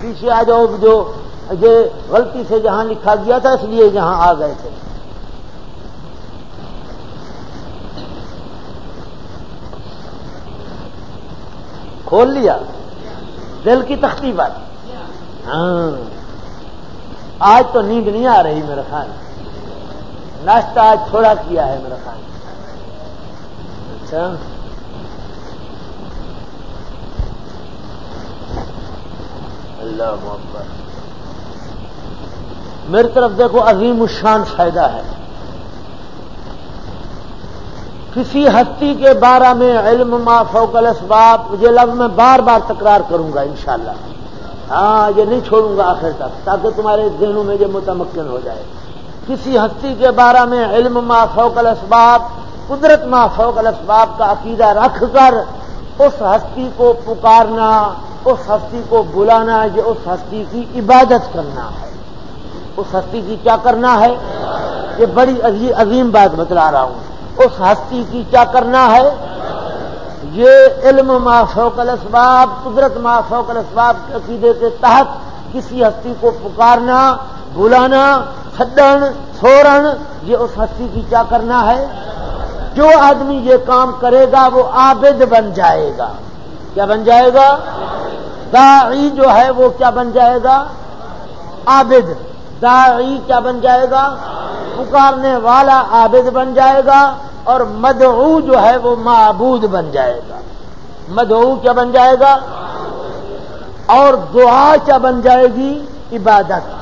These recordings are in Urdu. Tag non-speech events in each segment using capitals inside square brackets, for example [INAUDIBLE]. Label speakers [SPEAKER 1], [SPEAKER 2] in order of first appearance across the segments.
[SPEAKER 1] پیچھے آ جاؤ جو یہ غلطی سے جہاں لکھا گیا تھا اس لیے جہاں آ گئے تھے۔ کھول لیا۔ دل کی تختی بات۔ ہاں۔ آج تو نیند نہیں آ رہی میرا خان۔ ناشتہ آج تھوڑا کیا ہے میرا خان۔ اچھا۔ اللہ محبت میری طرف دیکھو، عظیم الشان فائدہ ہے۔ کسی ہستی کے بارے میں علم ما فوق الاسباب، یہ لفظ میں بار بار تکرار کروں گا انشاءاللہ۔ ہاں یہ نہیں چھوڑوں گا آخر تک، تاکہ تمہارے ذہنوں میں یہ متمکن ہو جائے۔ کسی ہستی کے بارے میں علم ما فوق الاسباب، قدرت ما فوق الاسباب کا عقیدہ رکھ کر، اس ہستی کو پکارنا اس ہستی کو بلانا یہ اس ہستی کی عبادت کرنا ہے۔ اس ہستی کی کیا کرنا ہے؟ یہ بڑی عظیم بات بتلا رہا ہوں۔ اس ہستی کی کیا کرنا ہے؟ یہ علم ما فوق الاسباب، قدرت ما فوق الاسباب کے عقیدے کے تحت کسی ہستی کو پکارنا، بلانا چھڈن چھوڑن یہ اس ہستی کی کیا کرنا ہے؟ جو آدمی یہ کام کرے گا وہ عابد بن جائے گا۔ کیا بن جائے گا؟ داعی جو ہے وہ کیا بن جائے گا؟ عابد۔ داعی کیا بن جائے گا؟ پکارنے والا عابد بن جائے گا اور مدعو جو ہے وہ معبود بن جائے گا۔ مدعو کیا بن جائے گا؟ اور دعا کیا بن جائے گی؟ عبادت۔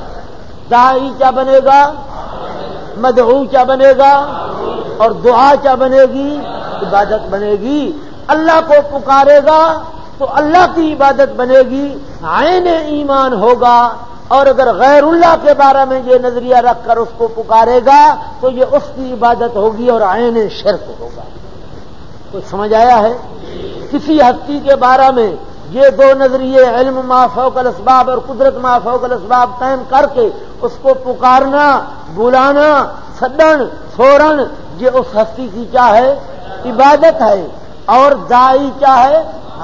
[SPEAKER 1] دائی کیا بنے گا؟ مدعو کیا بنے گا؟ اور دعا کیا بنے گی؟ عبادت بنے گی۔ اللہ کو پکارے گا تو اللہ کی عبادت بنے گی آئین ایمان ہوگا۔ اور اگر غیر اللہ کے بارے میں یہ نظریہ رکھ کر اس کو پکارے گا تو یہ اس کی عبادت ہوگی اور آئین شرک ہوگا۔ کچھ سمجھ آیا ہے؟ کسی ہستی کے بارے میں یہ دو نظریے، علم ما فوق الاسباب اور قدرت ما فوق الاسباب قائم کر کے اس کو پکارنا، بلانا، سدن چھوڑن یہ اس ہستی کی کیا ہے؟ عبادت ہے۔ اور دائی کیا ہے؟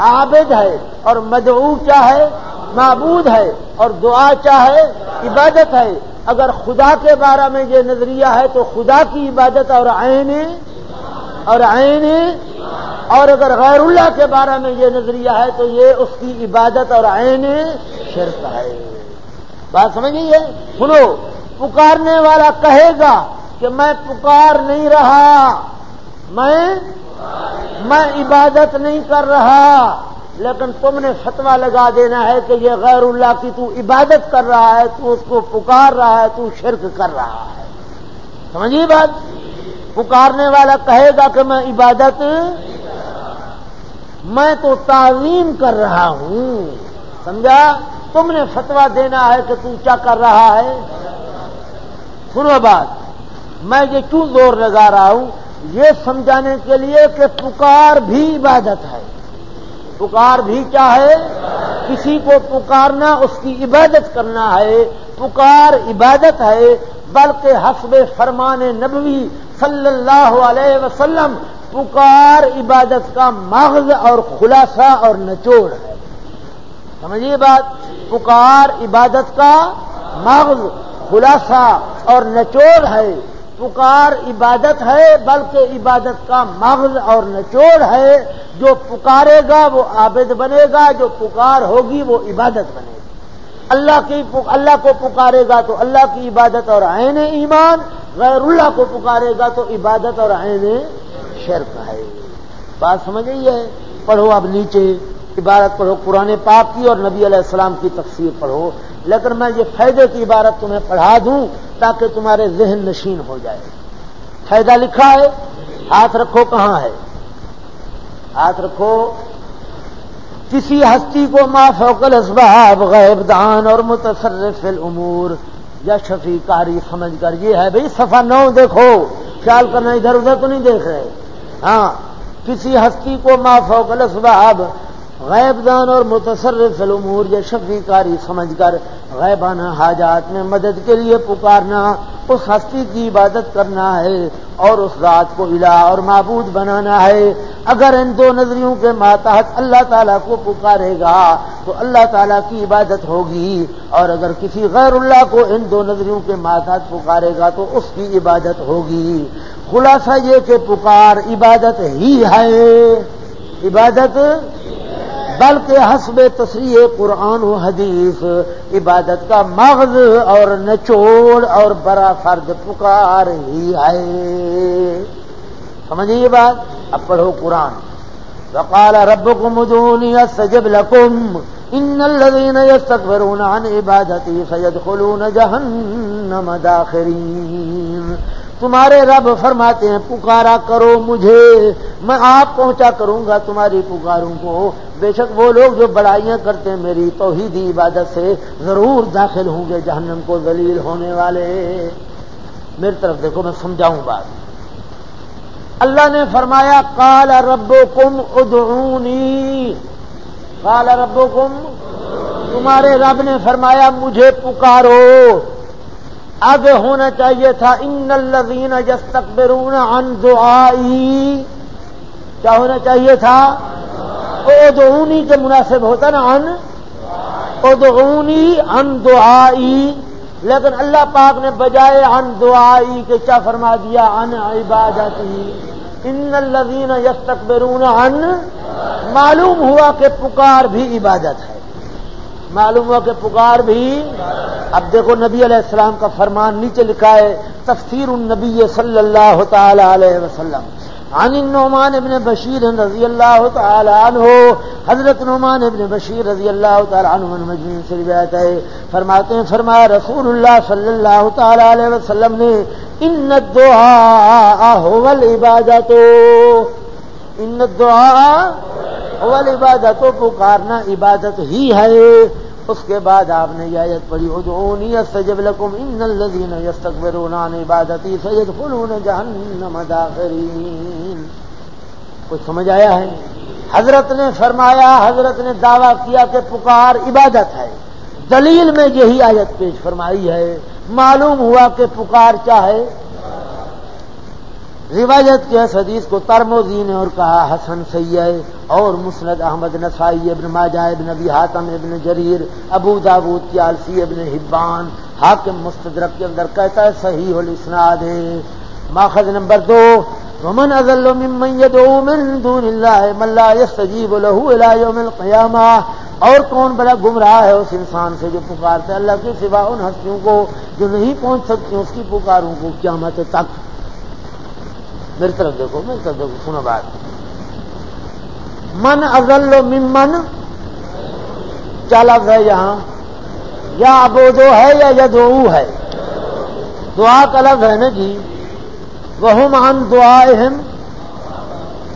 [SPEAKER 1] عابد ہے. اور مدعو کیا ہے؟ معبود ہے. اور دعا چاہے عبادت ہے. اگر خدا کے بارے میں یہ نظریہ ہے تو خدا کی عبادت اور عین اور عین، اور اگر غیر اللہ کے بارے میں یہ نظریہ ہے تو یہ اس کی عبادت اور عین شرک ہے. بات سمجھ ہے؟ سنو، پکارنے والا کہے گا کہ میں پکار نہیں رہا، میں میں عبادت نہیں کر رہا، لیکن تم نے فتوا لگا دینا ہے کہ یہ غیر اللہ کی تو عبادت کر رہا ہے، تو اس کو پکار رہا ہے، تو شرک کر رہا ہے۔ سمجھیے بات؟ پکارنے والا کہے گا کہ میں عبادت، میں تو تعظیم کر رہا ہوں۔ سمجھا؟ تم نے فتوا دینا ہے کہ تو کیا کر رہا ہے؟ سنو بات، میں یہ کیوں زور لگا رہا ہوں؟ یہ سمجھانے کے لیے کہ پکار بھی عبادت ہے۔ پکار بھی کیا ہے؟ کسی کو پکارنا، اس کی عبادت کرنا ہے۔ پکار عبادت ہے، بلکہ حسب فرمان نبوی صلی اللہ علیہ وسلم پکار عبادت کا مغز اور خلاصہ اور نچوڑ ہے۔ سمجھیے بات، پکار عبادت کا مغز، خلاصہ اور نچوڑ ہے۔ پکار عبادت ہے، بلکہ عبادت کا مغز اور نچوڑ ہے۔ جو پکارے گا وہ عابد بنے گا، جو پکار ہوگی وہ عبادت بنے گی۔ اللہ کی اللہ کو پکارے گا تو اللہ کی عبادت اور عین ایمان، غیر اللہ کو پکارے گا تو عبادت اور عین شرک ہے۔ بات سمجھ گئی ہے؟ پڑھو اب نیچے۔ عبارت پڑھو، قرآن پاک کی اور نبی علیہ السلام کی تفسیر پڑھو۔ لیکن میں یہ فائدے کی عبارت تمہیں پڑھا دوں تاکہ تمہارے ذہن نشین ہو جائے۔ فائدہ لکھا ہے، ہاتھ رکھو کہاں ہے۔ ہاتھ رکھو۔ کسی ہستی کو ما فوق الاسباب غیب دان اور متصرف الامور۔ یا شفیع کاری سمجھ کر یہ ہے بھائی صفحہ نو دیکھو۔ خیال کرنا، ادھر ادھر تو نہیں دیکھ رہے۔ ہاں کسی ہستی کو ما فوق الاسباب غیب دان اور متصرف الامور یا شفیع کاری، سمجھ کر غیبانہ حاجات میں مدد کے لیے پکارنا، اس ہستی کی عبادت کرنا ہے اور اس رات کو الہ اور معبود بنانا ہے۔ اگر ان دو نظریوں کے ماتحت اللہ تعالیٰ کو پکارے گا، تو اللہ تعالیٰ کی عبادت ہوگی۔ اور اگر کسی غیر اللہ کو ان دو نظریوں کے ماتحت پکارے گا، تو اس کی عبادت ہوگی۔ خلاصہ یہ کہ پکار عبادت ہی ہے۔ عبادت بلکہ حسب تصریح قرآن و حدیث، عبادت کا مغز اور نچوڑ اور بڑا فرد پکار ہی ہے۔ سمجھیے یہ بات؟ اب پڑھو قرآن۔ وقال ربكم ادعوني استجب لكم ان الذين يستكبرون عن عبادتي سيدخلون جهنم داخرين تمہارے رب فرماتے ہیں، پکارا کرو مجھے. میں آپ پہنچا کروں گا تمہاری پکاروں کو۔ بے شک وہ لوگ جو بڑائیاں کرتے ہیں، میری توحیدی عبادت سے ضرور داخل ہوں گے جہنم کو ذلیل ہونے والے۔ میری طرف دیکھو، میں سمجھاؤں بات۔ اللہ نے فرمایا کال ربو کم ادعونی. کال ربو کم تمہارے رب نے فرمایا، مجھے پکارو۔ آگے ہونا چاہیے تھا، ان الذین یستکبرون عن دعائی۔ کیا ہونا چاہیے تھا؟ ادعونی کے مناسب ہوتا نا ان ادعونی ان دعائی۔ لیکن اللہ پاک نے بجائے ان دعائی کے کیا فرما دیا؟ ان عبادت ان الذین یستکبرون ان معلوم ہوا کہ پکار بھی عبادت ہے۔ معلوم ہوا کہ پکار بھی اب دیکھو نبی علیہ السلام کا فرمان نیچے لکھا ہے، تفسیر النبی صلی اللہ تعالی علیہ وسلم۔ عن النعمان ابن بشیر رضی اللہ تعالی عنہ، حضرت نعمان ابن بشیر رضی اللہ تعالی عنہ مجموعین سے روایت ہے۔ فرماتے ہیں، فرمایا رسول اللہ صلی اللہ تعالی علیہ وسلم نے، ان الدعاء هو العبادت. ان الدعاء هو العبادت، پکارنا عبادت ہی ہے۔ اس کے بعد آپ نے یہ آیت پڑھی، ادعونی استجب لکم، ان الذین یستکبرون عن عبادتی سیدخلون جہنم داخرین. کچھ سمجھ آیا ہے؟ حضرت نے فرمایا، حضرت نے دعویٰ کیا کہ پکار عبادت ہے۔ دلیل میں یہی آیت پیش فرمائی ہے، معلوم ہوا کہ پکار چاہے روایت کے اس حدیث کو ترموزی نے اور کہا حسن سید اور مسند احمد نسائی ابن ماجہ ابن ابی حاتم ابن جریر ابو داود کی عالفی ابن حبان حاکم مستدرک کے اندر کہتا ہے صحیح الاسناد ہے۔ ماخذ نمبر دو، ومن اضل ممن يدعو من دون الله من لا يستجيب له الى يوم القيامه اور کون بڑا گمراہ ہے اس انسان سے جو پکارتے اللہ کے سوا ان ہستیوں کو جو نہیں پہنچ سکتی، اس کی پکاروں کو قیامت تک۔ میری طرف دیکھو میری طرف دیکھو، سنو بات۔ من ازل و ممن؟ کیا لفظ ہے یہاں؟ یا ابو ہے یا یدو ہے؟ دعا کا لفظ ہے نا جی؟ وہ مان دعا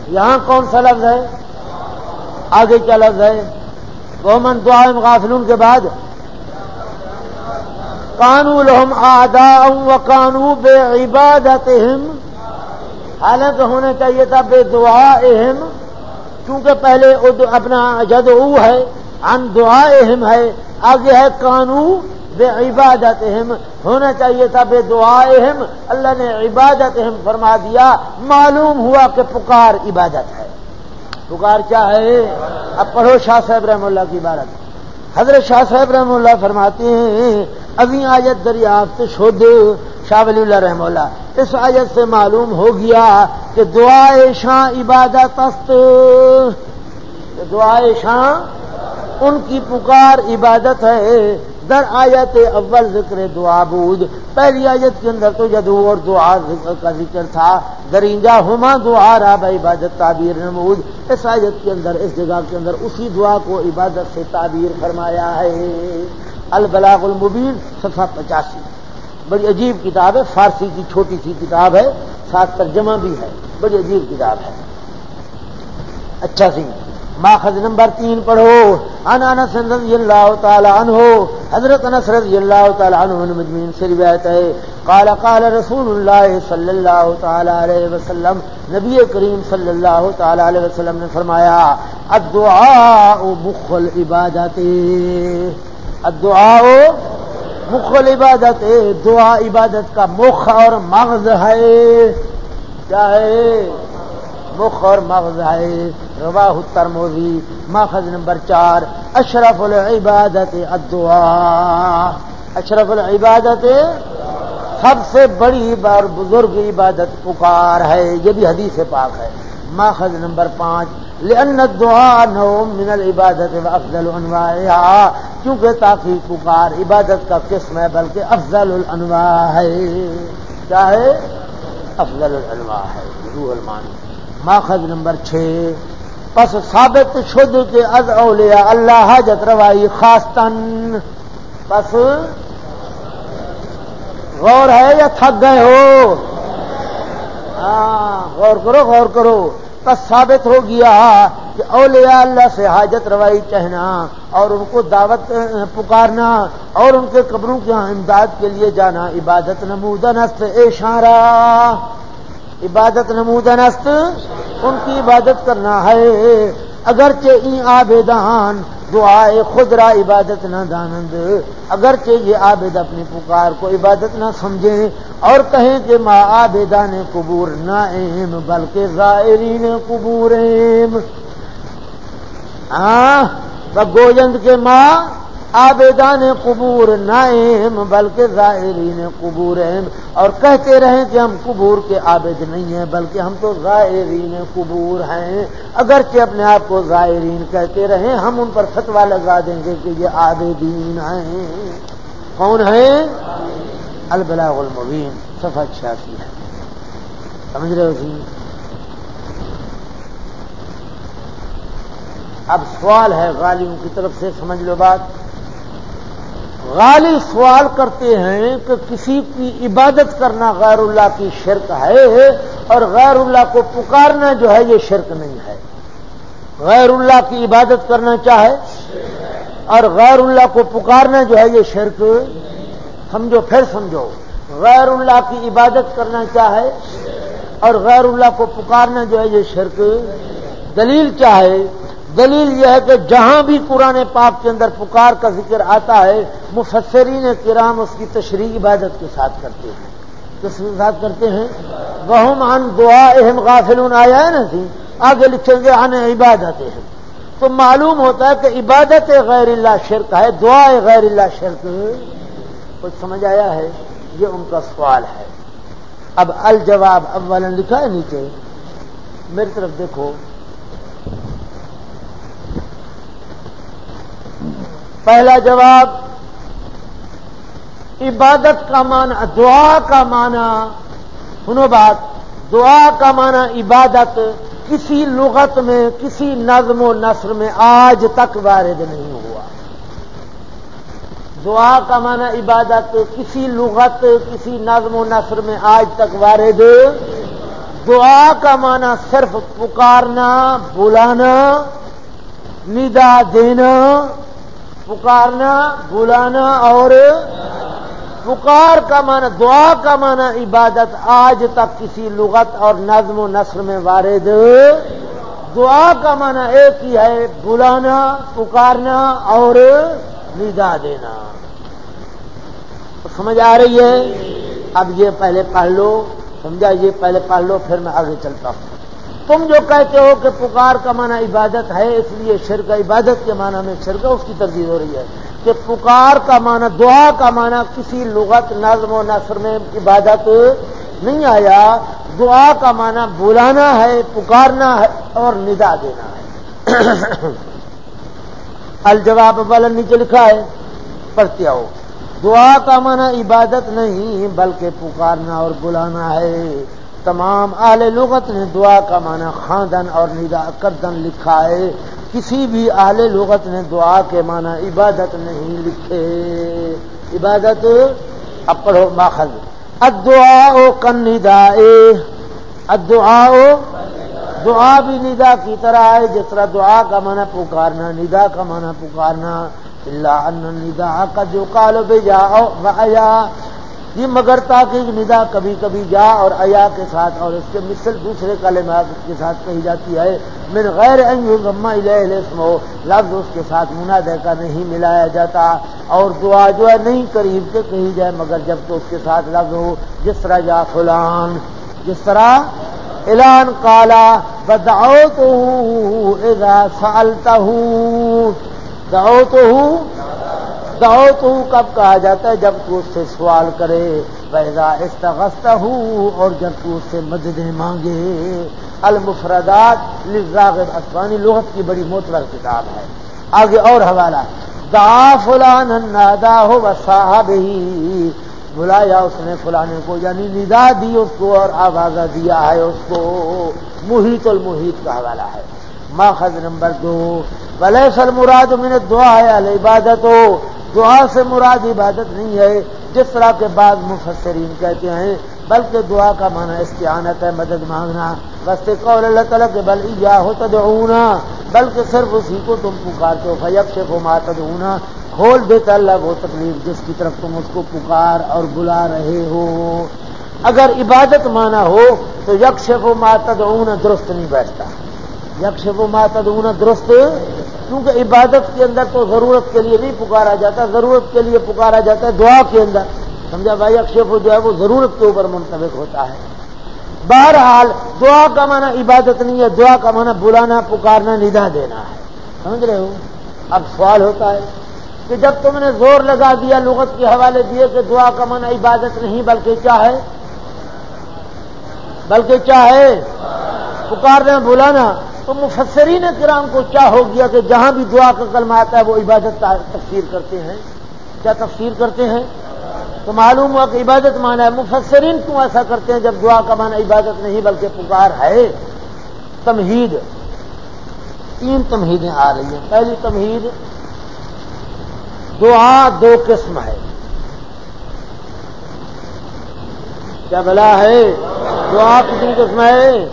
[SPEAKER 1] یہاں کون سا لفظ ہے؟ آگے کیا لفظ ہے؟ وہ من دعا غافلون کے بعد۔ کانو لہم آدا و کانو بے عبادت حالانکہ ہونا چاہیے تھا بے دعا اہم کیونکہ پہلے اپنا جد او ہے ان دعا اہم ہے، آگے ہے کانو بے عبادت اہم ہونا چاہیے تھا بے دعا اہم اللہ نے عبادت اہم فرما دیا، معلوم ہوا کہ پکار عبادت ہے۔ پکار کیا ہے؟ اب پڑھو شاہ صاحب رحم اللہ کی عبارت۔ حضرت شاہ صاحب رحم اللہ فرماتے ہیں، ابھی آیت دریافت شد شاہ ولی اللہ رحم اللہ۔ اس آیت سے معلوم ہو گیا کہ دعائے شاہ عبادت است۔ دعائے شاہ ان کی پکار عبادت ہے۔ در آیت اول ذکر دعا بود۔ پہلی آیت کے اندر تو جدو اور دعا کا ذکر تھا، درینجا ہما دعا راب عبادت تعبیر نمود۔ اس آیت کے اندر، اس جگہ کے اندر اسی دعا کو عبادت سے تعبیر فرمایا ہے۔ البلاغ المبین، صفحہ پچاسی۔ بڑی عجیب کتاب ہے، فارسی کی چھوٹی سی کتاب ہے، ساتھ ترجمہ بھی ہے۔ بڑی عجیب کتاب ہے۔ اچھا سی۔ ماخذ نمبر تین پڑھو۔ ان انس رضی اللہ تعالی عنہ، حضرت انس رضی اللہ تعالی عنہ مجمعین سے روایت ہے۔ قال قال رسول اللہ صلی اللہ تعالی علیہ وسلم، نبی کریم صلی اللہ تعالی علیہ وسلم نے فرمایا، الدعاء مخ العبادت الدعاء مخ العبادت دعا عبادت کا مخ اور مغز ہے۔ کیا ہے؟ مخ اور مغز ہے۔ رواہ ترموزی ماخذ نمبر چار، اشرف العبادت الدعا۔ اشرف العبادت سب سے بڑی بار بزرگ عبادت پکار ہے، یہ بھی حدیث پاک ہے۔ ماخذ نمبر پانچ لأن الدعاء نوم من العبادت افضل انواع کیونکہ تاکہ پکار عبادت کا قسم ہے، بلکہ افضل الانواع ہے۔ کیا ہے؟ افضل الانواع ہے، روح المانی ماخذ نمبر چھ۔ پس ثابت شد کے از اولیاء اللہ حاجت روائی خاصتن پس غور ہے یا تھک گئے ہو؟ ہاں غور کرو غور کرو۔ پس ثابت ہو گیا کہ اولیاء اللہ سے حاجت روائی چہنا اور ان کو دعوت پکارنا اور ان کے قبروں کے یہاں امداد کے لیے جانا عبادت نمودن است اشارہ عبادت نمودن است ان کی عبادت کرنا ہے۔ اگرچہ این آبیدان دعائے خدرا عبادت نہ دانند۔ اگرچہ یہ عابد اپنی پکار کو عبادت نہ سمجھیں اور کہیں کہ ماں عابدان قبور نہ ایم بلکہ زائرین قبور ایم ہاں گوجند کے ماں آبیدان قبور نائم، بلکہ ظاہرین قبور اور کہتے رہیں کہ ہم قبور کے عابد نہیں ہیں، بلکہ ہم تو ظاہرین قبور ہیں۔ اگرچہ اپنے آپ کو ظاہرین کہتے رہیں، ہم ان پر فتوا لگا دیں گے کہ یہ عابدین ہیں۔ کون ہیں؟ البلاغ المبین، صفحہ چھیاسی۔ ہے سمجھ رہے ہو سی اب سوال ہے، غالیوں کی طرف سے، سمجھ لو بات۔ غالی سوال کرتے ہیں کہ کسی کی عبادت کرنا غیر اللہ کی شرک ہے اور غیر اللہ کو پکارنا جو ہے یہ شرک نہیں ہے۔ غیر اللہ کی عبادت کرنا چاہے اور غیر اللہ کو پکارنا جو ہے یہ شرک سمجھو، پھر سمجھو۔ غیر اللہ کی عبادت کرنا چاہے اور غیر اللہ کو پکارنا جو ہے یہ شرک، دلیل چاہے دلیل یہ ہے کہ جہاں بھی قرآن پاک کے اندر پکار کا ذکر آتا ہے، مفسرین کرام اس کی تشریح عبادت کے ساتھ کرتے ہیں۔ کس کے ساتھ کرتے ہیں؟ وہ عن دعا اہم غافل آیا ہے نا سی آگے لکھیں گے آنے عبادت اہم تو معلوم ہوتا ہے کہ عبادت غیر اللہ شرک ہے، دعا غیر اللہ شرک۔ کچھ سمجھ آیا ہے؟ یہ ان کا سوال ہے۔ اب الجواب اول لکھا ہے نیچے۔ میری طرف دیکھو۔ پہلا جواب، عبادت کا معنی، دعا کا معنی، سنو بات، دعا کا معنی عبادت کسی لغت میں، کسی نظم و نثر میں آج تک وارد نہیں ہوا۔ دعا کا معنی عبادت، کسی لغت، کسی نظم و نثر میں آج تک وارد۔ دعا کا معنی صرف پکارنا، بلانا، ندا دینا پکارنا، بلانا اور پکار کا معنی، دعا کا معنی عبادت آج تک کسی لغت اور نظم و نثر میں وارد دعا کا معنی ایک ہی ہے، بلانا، پکارنا اور ندا دینا۔ سمجھ آ رہی ہے؟ اب یہ پہلے پڑھ لو، سمجھا یہ پہلے پڑھ لو، پھر میں آگے چلتا ہوں۔ تم جو کہتے ہو کہ پکار کا معنی عبادت ہے، اس لیے شرک عبادت کے معنی میں شرک اس کی ترجیح ہو رہی ہے کہ پکار کا معنی، دعا کا معنی کسی لغت، نظم و نثر میں عبادت نہیں آیا۔ دعا کا معنی بلانا ہے، پکارنا ہے اور ندا دینا ہے۔ [COUGHS] الجواب بلن نیچے لکھا ہے، پڑھتے آؤ۔ دعا کا معنی عبادت نہیں، بلکہ پکارنا اور بلانا ہے۔ تمام اہل لغت نے دعا کا معنی خاندن اور ندا کردن لکھا ہے۔ کسی بھی اہل لغت نے دعا کے معنی عبادت نہیں لکھے۔ عبادت اب پڑھو ماخذ۔ ادعا او کن ندا ادعا او دعا بھی ندا کی طرح ہے۔ جس طرح دعا کا معنی پکارنا، ندا کا معنی پکارنا۔ اللہ ان ندا کا جو کالو بے جاؤ یہ مگر تاکہ ندا کبھی کبھی جا اور ایا کے ساتھ اور اس کے مثل دوسرے کلمات کے ساتھ کہی جاتی ہے، من غیر غما اسمو لفظ اس کے ساتھ منادے کا نہیں ملایا جاتا اور دعا جو ہے نہیں قریب کے کہی جائے، مگر جب تو اس کے ساتھ لفظ ہو، جس طرح جا فلان، جس طرح اعلان کالا بداؤ تو ہوں سالتا ہوں داؤ تو ہوں تو کب کہا جاتا ہے؟ جب تو اس سے سوال کرے پیدا استغستا ہوں اور جب تو اس سے مددیں مانگے۔ المفردات لراغب اسبانی لغت کی بڑی موتبر کتاب ہے۔ آگے اور حوالہ۔ دا فلان نادا ہو صاحب ہی بلایا اس نے فلانے کو یعنی ندا دی اس کو اور آوازہ دیا ہے اس کو۔ محیط المحیط کا حوالہ ہے۔ ماخذ نمبر دو۔ بلے سر مراد من دعا ہے عبادت ہو دعا سے مراد عبادت نہیں ہے، جس طرح کے بعد مفسرین کہتے ہیں، بلکہ دعا کا معنی استعانت ہے، مدد مانگنا۔ بس قول اللہ تعالیٰ کے بل یا ہو تدعونا، بلکہ صرف اسی کو تم پکارتے ہو۔ فیب سے ما تدعونا کھول دیتا اللہ وہ تکلیف جس کی طرف تم اس کو پکار اور بلا رہے ہو۔ اگر عبادت مانا ہو، تو یکش و ماتدعونا درست نہیں بیٹھتا۔ یکش و ماتدعونا درست، کیونکہ عبادت کے اندر تو ضرورت کے لیے نہیں پکارا جاتا، ضرورت کے لیے پکارا جاتا ہے دعا کے اندر۔ سمجھا بھائی اکشف جو ہے وہ ضرورت کے اوپر منتبک ہوتا ہے۔ بہرحال، دعا کا معنی عبادت نہیں ہے، دعا کا معنی بلانا، پکارنا، ندا دینا ہے۔ سمجھ رہے ہو؟ اب سوال ہوتا ہے کہ جب تم نے زور لگا دیا، لغت کے حوالے دیے کہ دعا کا معنی عبادت نہیں، بلکہ کیا ہے؟ بلکہ کیا ہے؟ پکارنا، بلانا۔ تو مفسرین کرام کو کیا ہو گیا کہ جہاں بھی دعا کا کلمہ آتا ہے وہ عبادت تفسیر کرتے ہیں؟ کیا تفسیر کرتے ہیں؟ تو معلوم ہوا کہ عبادت مانا ہے مفسرین کیوں ایسا کرتے ہیں جب دعا کا مانا عبادت نہیں بلکہ پکار ہے؟ تمہید۔ تین تمہیدیں آ رہی ہیں۔ پہلی تمہید دعا دو قسم ہے۔ کیا بلا ہے؟ دعا کتنی قسم ہے؟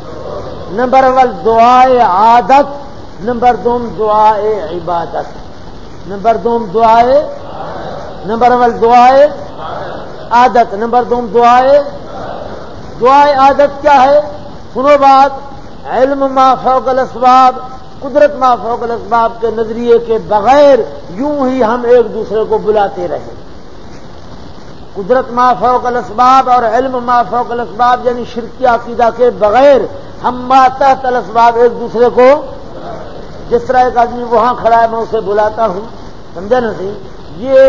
[SPEAKER 1] نمبر ون دعائے عادت، نمبر دو دعائے عبادت. نمبر دو دعائے، نمبر ون دعائے عادت، نمبر دو دعائے. دعائے عادت کیا ہے؟ سنو بات، علم ما فوق الاسباب، قدرت ما فوق الاسباب کے نظریے کے بغیر یوں ہی ہم ایک دوسرے کو بلاتے رہے قدرت ما فوق الاسباب اور علم ما فوق الاسباب یعنی شرکی عقیدہ کے بغیر ہم ماتحت الاسباب ایک دوسرے کو۔ جس طرح ایک آدمی وہاں کھڑا ہے، میں اسے بلاتا ہوں۔ سمجھا نا سی؟ یہ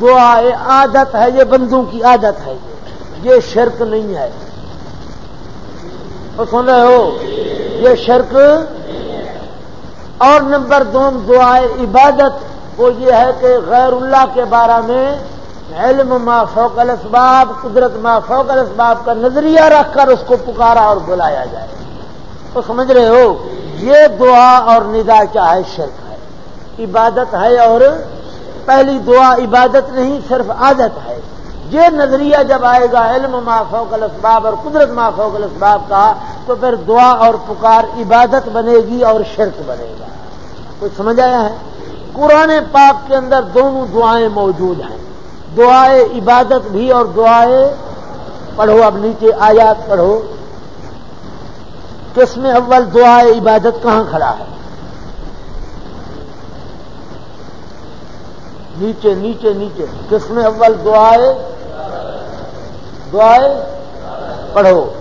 [SPEAKER 1] دعا عادت ہے، یہ بندوں کی عادت ہے۔ یہ شرک نہیں ہے۔ تو سن رہے ہو؟ یہ شرک اور نمبر دو دعائے عبادت۔ وہ یہ ہے کہ غیر اللہ کے بارے میں علم ما فوق الاسباب، قدرت ما فوق الاسباب کا نظریہ رکھ کر اس کو پکارا اور بلایا جائے۔ تو سمجھ رہے ہو، یہ دعا اور ندا کیا ہے؟ شرک ہے۔ عبادت ہے اور پہلی دعا عبادت نہیں، صرف عادت ہے۔ یہ نظریہ جب آئے گا، علم ما فوق الاسباب اور قدرت ما فوق الاسباب کا، تو پھر دعا اور پکار عبادت بنے گی اور شرک بنے گا۔ کچھ سمجھ آیا ہے؟ قرآن پاک کے اندر دونوں دعائیں موجود ہیں۔ دعائیں عبادت بھی اور دعائیں پڑھو، اب نیچے آیات پڑھو۔ کس میں اول دعائیں عبادت کہاں کھڑا ہے؟ نیچے نیچے نیچے۔ کس میں اول دعائیں دعائیں پڑھو۔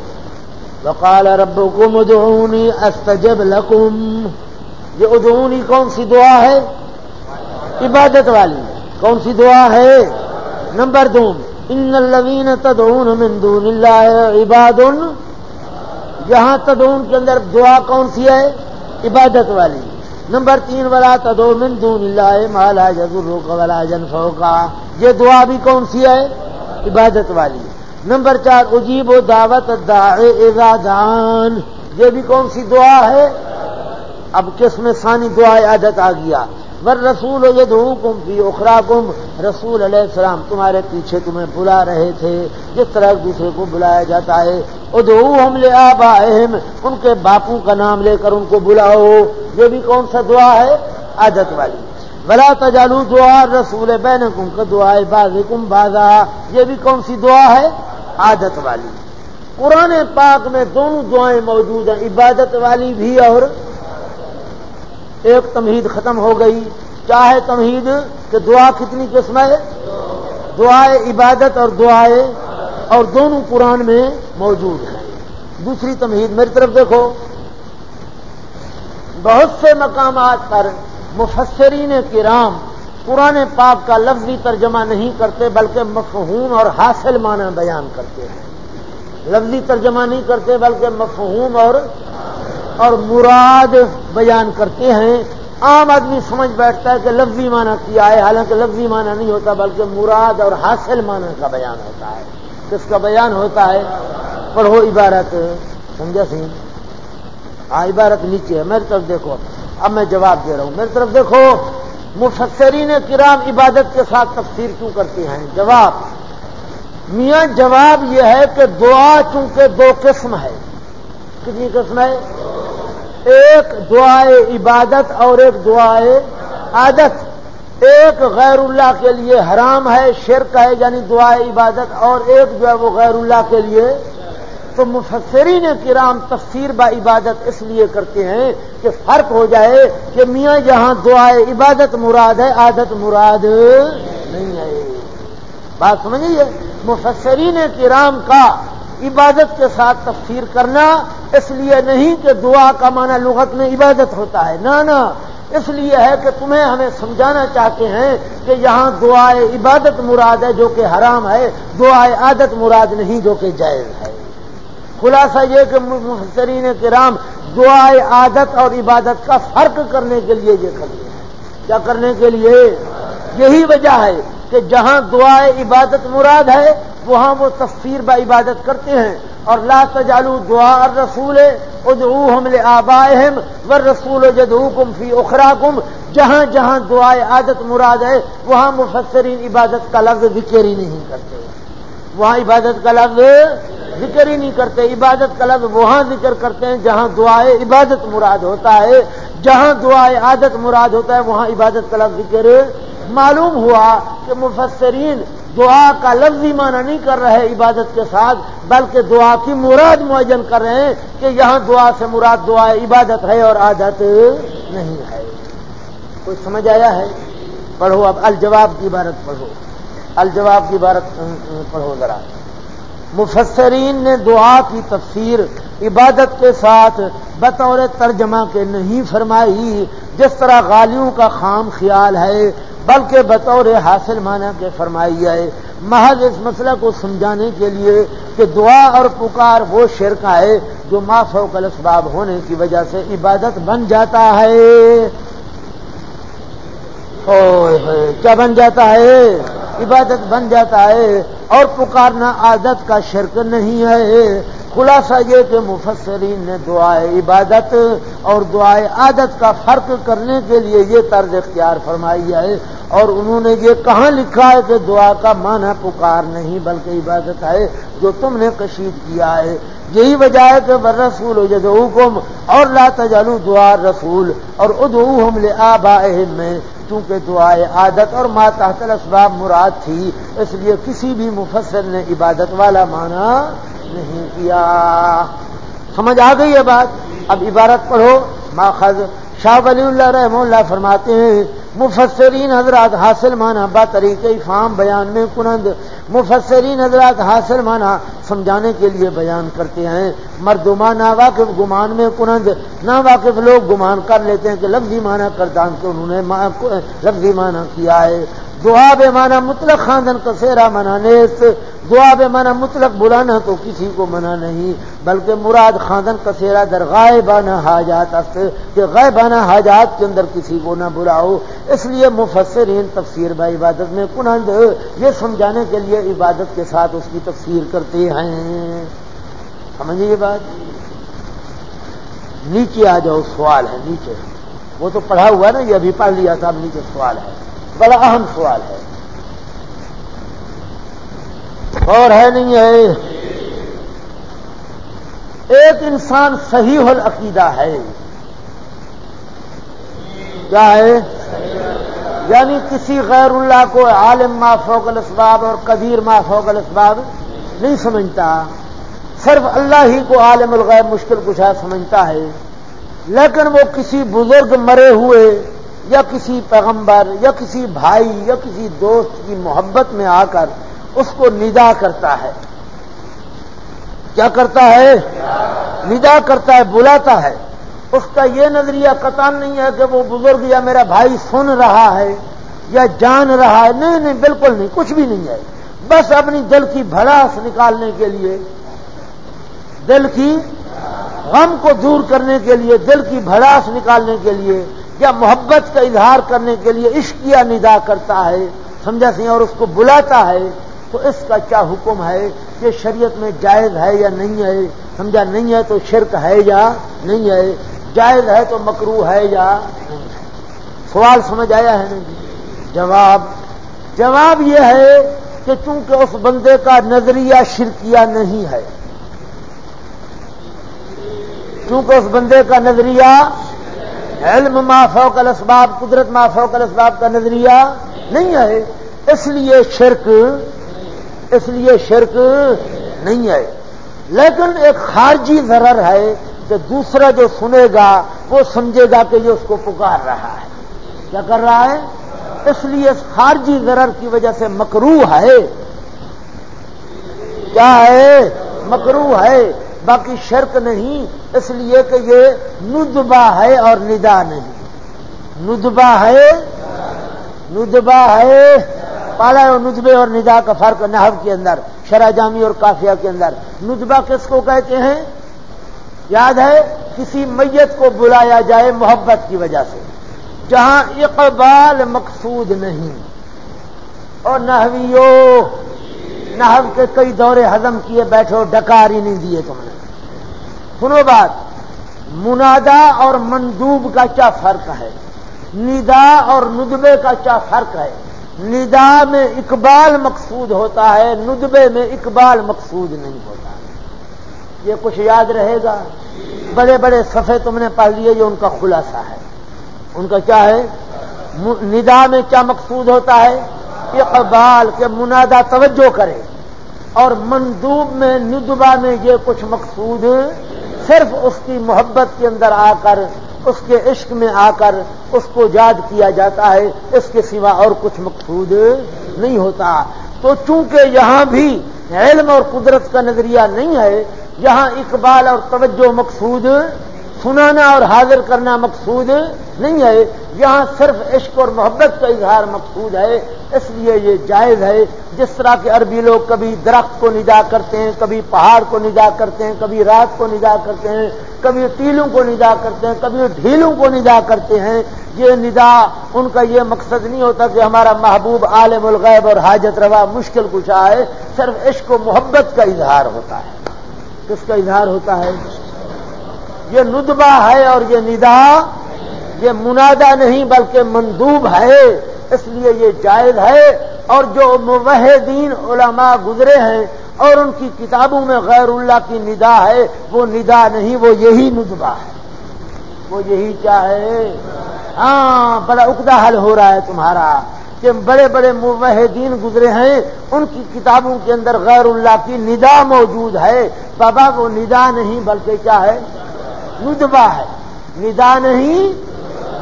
[SPEAKER 1] وقال ربكم ادعوني استجب لكم یہ ادعونی کون سی دعا ہے؟ عبادت والی۔ کون سی دعا ہے؟ نمبر دو۔ ان الذين تدعون من دون الله عباد یہاں تدعون کے اندر دعا کون سی ہے؟ عبادت والی۔ نمبر تین والا تدو من دون اللہ مالا جزرو کا ولا جنفو کا یہ دعا بھی کون سی ہے؟ عبادت والی۔ نمبر چار عجیب و دعوت دان۔ یہ بھی کون سی دعا ہے؟ اب کس میں ثانی دعا عادت آ گیا۔ ور رسول کم فی اخرا کم رسول علیہ السلام تمہارے پیچھے تمہیں بلا رہے تھے، جس طرح ایک دوسرے کو بلایا جاتا ہے۔ ادو ہم لے آب ان کے باپوں کا نام لے کر ان کو بلاؤ۔ یہ بھی کون سا دعا ہے؟ عادت والی۔ بلا تجالو دعا رسول بین کم کا دعا باز کم بازا یہ بھی کون سی دعا ہے؟ عادت والی۔ قرآن پاک میں دونوں دعائیں موجود ہیں، عبادت والی بھی اور ایک تمہید ختم ہو گئی چاہے تمہید کہ دعا کتنی قسم ہے؟ دعائے عبادت اور دعائے اور دونوں قرآن میں موجود ہیں۔ دوسری تمہید میری طرف دیکھو۔ بہت سے مقامات پر مفسرین کرام قرآن پاک کا لفظی ترجمہ نہیں کرتے بلکہ مفہوم اور حاصل معنی بیان کرتے ہیں۔ لفظی ترجمہ نہیں کرتے بلکہ مفہوم اور اور مراد بیان کرتے ہیں۔ عام آدمی سمجھ بیٹھتا ہے کہ لفظی معنی کیا ہے، حالانکہ لفظی معنی نہیں ہوتا، بلکہ مراد اور حاصل معنی کا بیان ہوتا ہے۔ کس کا بیان ہوتا ہے؟ پڑھو عبارت، سمجھا سی؟ ہاں عبارت نیچے ہے۔ میری طرف دیکھو۔ اب میں جواب دے رہا ہوں۔ میری طرف دیکھو۔ مفسرین کرام عبادت کے ساتھ تفسیر کیوں کرتے ہیں؟ جواب۔ میاں، جواب یہ ہے کہ دعا چونکہ دو قسم ہے۔ کتنی قسم ہے؟ ایک دعائے عبادت اور ایک دعائے عادت۔ ایک غیر اللہ کے لیے حرام ہے، شرک ہے یعنی دعائے عبادت اور ایک جو ہے وہ غیر اللہ کے لیے۔ تو مفسرین کرام تفسیر با عبادت اس لیے کرتے ہیں کہ فرق ہو جائے کہ میاں جہاں دعائے عبادت مراد ہے، عادت مراد نہیں ہے۔ بات سمجھیے مفسرین کرام کا عبادت کے ساتھ تفسیر کرنا اس لیے نہیں کہ دعا کا معنی لغت میں عبادت ہوتا ہے۔ نہ نہ، اس لیے ہے کہ تمہیں ہمیں سمجھانا چاہتے ہیں کہ یہاں دعائے عبادت مراد ہے جو کہ حرام ہے، دعائے عادت مراد نہیں جو کہ جائز ہے۔ خلاصہ یہ کہ مفسرین کرام، دعائے عادت اور عبادت کا فرق کرنے کے لیے یہ کرتے ہیں۔ کیا کرنے کے لیے؟ یہی وجہ ہے کہ جہاں دعائے عبادت مراد ہے، وہاں وہ تفسیر با عبادت کرتے ہیں۔ اور لا تجالو دعا اور رسول ادعوہم لآبائہم والرسول جدعوکم فی اخراکم۔ جہاں جہاں دعائے عادت مراد ہے، وہاں مفسرین عبادت کا لفظ ذکر ہی نہیں کرتے۔ وہاں عبادت کا لفظ ذکر ہی نہیں کرتے۔ عبادت کا لفظ وہاں ذکر کرتے ہیں جہاں دعائے عبادت مراد ہوتا ہے۔ جہاں دعائے عادت مراد ہوتا ہے، وہاں عبادت کا لفظ ذکر معلوم ہوا کہ مفسرین دعا کا لفظی معنی نہیں کر رہے عبادت کے ساتھ، بلکہ دعا کی مراد معین کر رہے ہیں کہ یہاں دعا سے مراد دعا عبادت ہے اور عادت نہیں ہے۔ کوئی سمجھ آیا ہے؟ پڑھو اب الجواب کی عبارت پڑھو۔ الجواب کی عبارت پڑھو ذرا۔ مفسرین نے دعا کی تفسیر عبادت کے ساتھ بطور ترجمہ کے نہیں فرمائی، جس طرح غالیوں کا خام خیال ہے بلکہ بطور حاصل مانا کے فرمائی ہے، محض اس مسئلہ کو سمجھانے کے لیے کہ دعا اور پکار وہ شرکا ہے جو فوق الاسباب ہونے کی وجہ سے عبادت بن جاتا ہے۔ کیا بن جاتا ہے؟ عبادت بن جاتا ہے اور پکارنا عادت کا شرک نہیں ہے۔ خلاصہ یہ کہ مفسرین نے دعائے عبادت اور دعائے عادت کا فرق کرنے کے لیے یہ طرز اختیار فرمائی ہے اور انہوں نے یہ کہاں لکھا ہے کہ دعا کا معنی پکار نہیں بلکہ عبادت ہے جو تم نے کشید کیا ہے۔ یہی وجہ ہے کہ بر رسول حکم اور لا تجلو دعا رسول اور ادو ہم لے میں چونکہ دعائے عادت اور ماتحت اسباب مراد تھی، اس لیے کسی بھی مفسر نے عبادت والا معنی نہیں کیا۔ سمجھ آ گئی ہے بات؟ اب عبارت پڑھو۔ ماخذ شاہ ولی اللہ رحم اللہ فرماتے ہیں مفسرین حضرات حاصل مانا با طریقے فام بیان میں کنند۔ مفسرین حضرات حاصل مانا سمجھانے کے لیے بیان کرتے ہیں۔ مردما نا واقف گمان میں کنند نا واقف لوگ گمان کر لیتے ہیں کہ لفظی مانا کردان کے انہوں نے لفظی مانا کیا ہے۔ دعا بے مانا مطلق خاندن کا سیرا منانے دعا بے مانا مطلق بلانا تو کسی کو منع نہیں، بلکہ مراد خاندن کا سیرا در غائبانہ حاجات کہ غائبانہ حاجات کے اندر کسی کو نہ بلاؤ۔ اس لیے مفسرین تفسیر با عبادت میں کنند، یہ سمجھانے کے لیے عبادت کے ساتھ اس کی تفسیر کرتے ہیں۔ سمجھے یہ بات؟ نیچے آ جاؤ، سوال ہے، نیچے۔ وہ تو پڑھا ہوا نا، یہ ابھی پڑھ لیا تھا، اب نیچے سوال ہے۔ بڑا اہم سوال ہے۔ اور ہے نہیں ہے۔ ایک انسان صحیح العقیدہ ہے۔ کیا ہے؟ یعنی کسی غیر اللہ کو عالم ما فوق الاسباب اور قدیر ما فوق الاسباب نہیں سمجھتا۔ صرف اللہ ہی کو عالم الغیب مشکل کشا سمجھتا ہے۔ لیکن وہ کسی بزرگ مرے ہوئے یا کسی پیغمبر، یا کسی بھائی، یا کسی دوست کی محبت میں آ کر اس کو ندا کرتا ہے۔ کیا کرتا ہے؟ ندا کرتا ہے، بلاتا ہے۔ اس کا یہ نظریہ قطع نہیں ہے کہ وہ بزرگ یا میرا بھائی سن رہا ہے یا جان رہا ہے۔ نہیں نہیں، بالکل نہیں، کچھ بھی نہیں ہے۔ بس اپنی دل کی بھڑاس نکالنے کے لیے، دل کی غم کو دور کرنے کے لیے، دل کی بھڑاس نکالنے کے لیے یا محبت کا اظہار کرنے کے لیے عشقیہ ندا کرتا ہے، سمجھا سی، اور اس کو بلاتا ہے، تو اس کا کیا حکم ہے؟ کہ شریعت میں جائز ہے یا نہیں ہے؟ سمجھا، نہیں ہے تو شرک ہے یا نہیں ہے؟ جائز ہے تو مکرو ہے یا نہیں؟ سوال سمجھ آیا ہے نہیں؟ جواب جواب یہ ہے کہ چونکہ اس بندے کا نظریہ شرکیہ نہیں ہے، چونکہ اس بندے کا نظریہ علم ما فوق الاسباب، قدرت ما فوق الاسباب کا نظریہ نہیں ہے۔ اس لیے شرک، اس لیے شرک نہیں ہے۔ لیکن ایک خارجی ضرر ہے کہ دوسرا جو سنے گا، وہ سمجھے گا کہ یہ اس کو پکار رہا ہے۔ کیا کر رہا ہے؟ اس لیے اس خارجی ضرر کی وجہ سے مکرو ہے۔ کیا ہے؟ مکرو ہے۔ باقی شرک نہیں، اس لیے کہ یہ ندبا ہے اور ندا نہیں۔ ندبا ہے ندبا ہے۔ پالا اور ندبے اور ندا کا فرق نحو کے اندر شرح جامی اور کافیہ کے اندر۔ ندبا کس کو کہتے ہیں؟ یاد ہے، کسی میت کو بلایا جائے محبت کی وجہ سے، جہاں اقبال مقصود نہیں۔ اور نحویو نحو کے کئی دورے ہضم کیے، بیٹھو ڈکاری نہیں دیے تم نے۔ سنو بات منادا اور مندوب کا کیا فرق ہے؟ ندا اور ندبے کا کیا فرق ہے؟ ندا میں اقبال مقصود ہوتا ہے، ندبے میں اقبال مقصود نہیں ہوتا۔ یہ کچھ یاد رہے گا؟ بڑے بڑے صفحے تم نے پڑھ لیے، یہ ان کا خلاصہ ہے۔ ان کا کیا ہے؟ ندا میں کیا مقصود ہوتا ہے؟ اقبال کے منادا توجہ کرے۔ اور مندوب میں ندبا میں یہ کچھ مقصود صرف اس کی محبت کے اندر آ کر، اس کے عشق میں آ کر اس کو یاد کیا جاتا ہے، اس کے سوا اور کچھ مقصود نہیں ہوتا۔ تو چونکہ یہاں بھی علم اور قدرت کا نظریہ نہیں ہے، یہاں اقبال اور توجہ مقصود سنانا اور حاضر کرنا مقصود نہیں ہے۔ یہاں صرف عشق اور محبت کا اظہار مقصود ہے۔ اس لیے یہ جائز ہے۔ جس طرح کے عربی لوگ کبھی درخت کو ندا کرتے ہیں، کبھی پہاڑ کو ندا کرتے ہیں، کبھی رات کو ندا کرتے ہیں، کبھی ٹیلوں کو ندا کرتے ہیں، کبھی ڈھیلوں کو ندا کرتے ہیں۔ یہ ندا، ان کا یہ مقصد نہیں ہوتا کہ ہمارا محبوب عالم الغیب اور حاجت روا مشکل کشا ہے۔ صرف عشق و محبت کا اظہار ہوتا ہے۔ کس کا اظہار ہوتا ہے؟ یہ ندبہ ہے اور یہ ندا یہ منادا نہیں بلکہ مندوب ہے اس لیے یہ جائز ہے اور جو موحدین علماء گزرے ہیں اور ان کی کتابوں میں غیر اللہ کی ندا ہے وہ ندا نہیں، وہ یہی ندبہ ہے۔ وہ یہی کیا ہے؟ ہاں بڑا اکدا حل ہو رہا ہے تمہارا کہ بڑے بڑے موحدین گزرے ہیں، ان کی کتابوں کے اندر غیر اللہ کی ندا موجود ہے۔ بابا، وہ ندا نہیں بلکہ کیا ہے؟ ندبا ہے۔ ندا نہیں،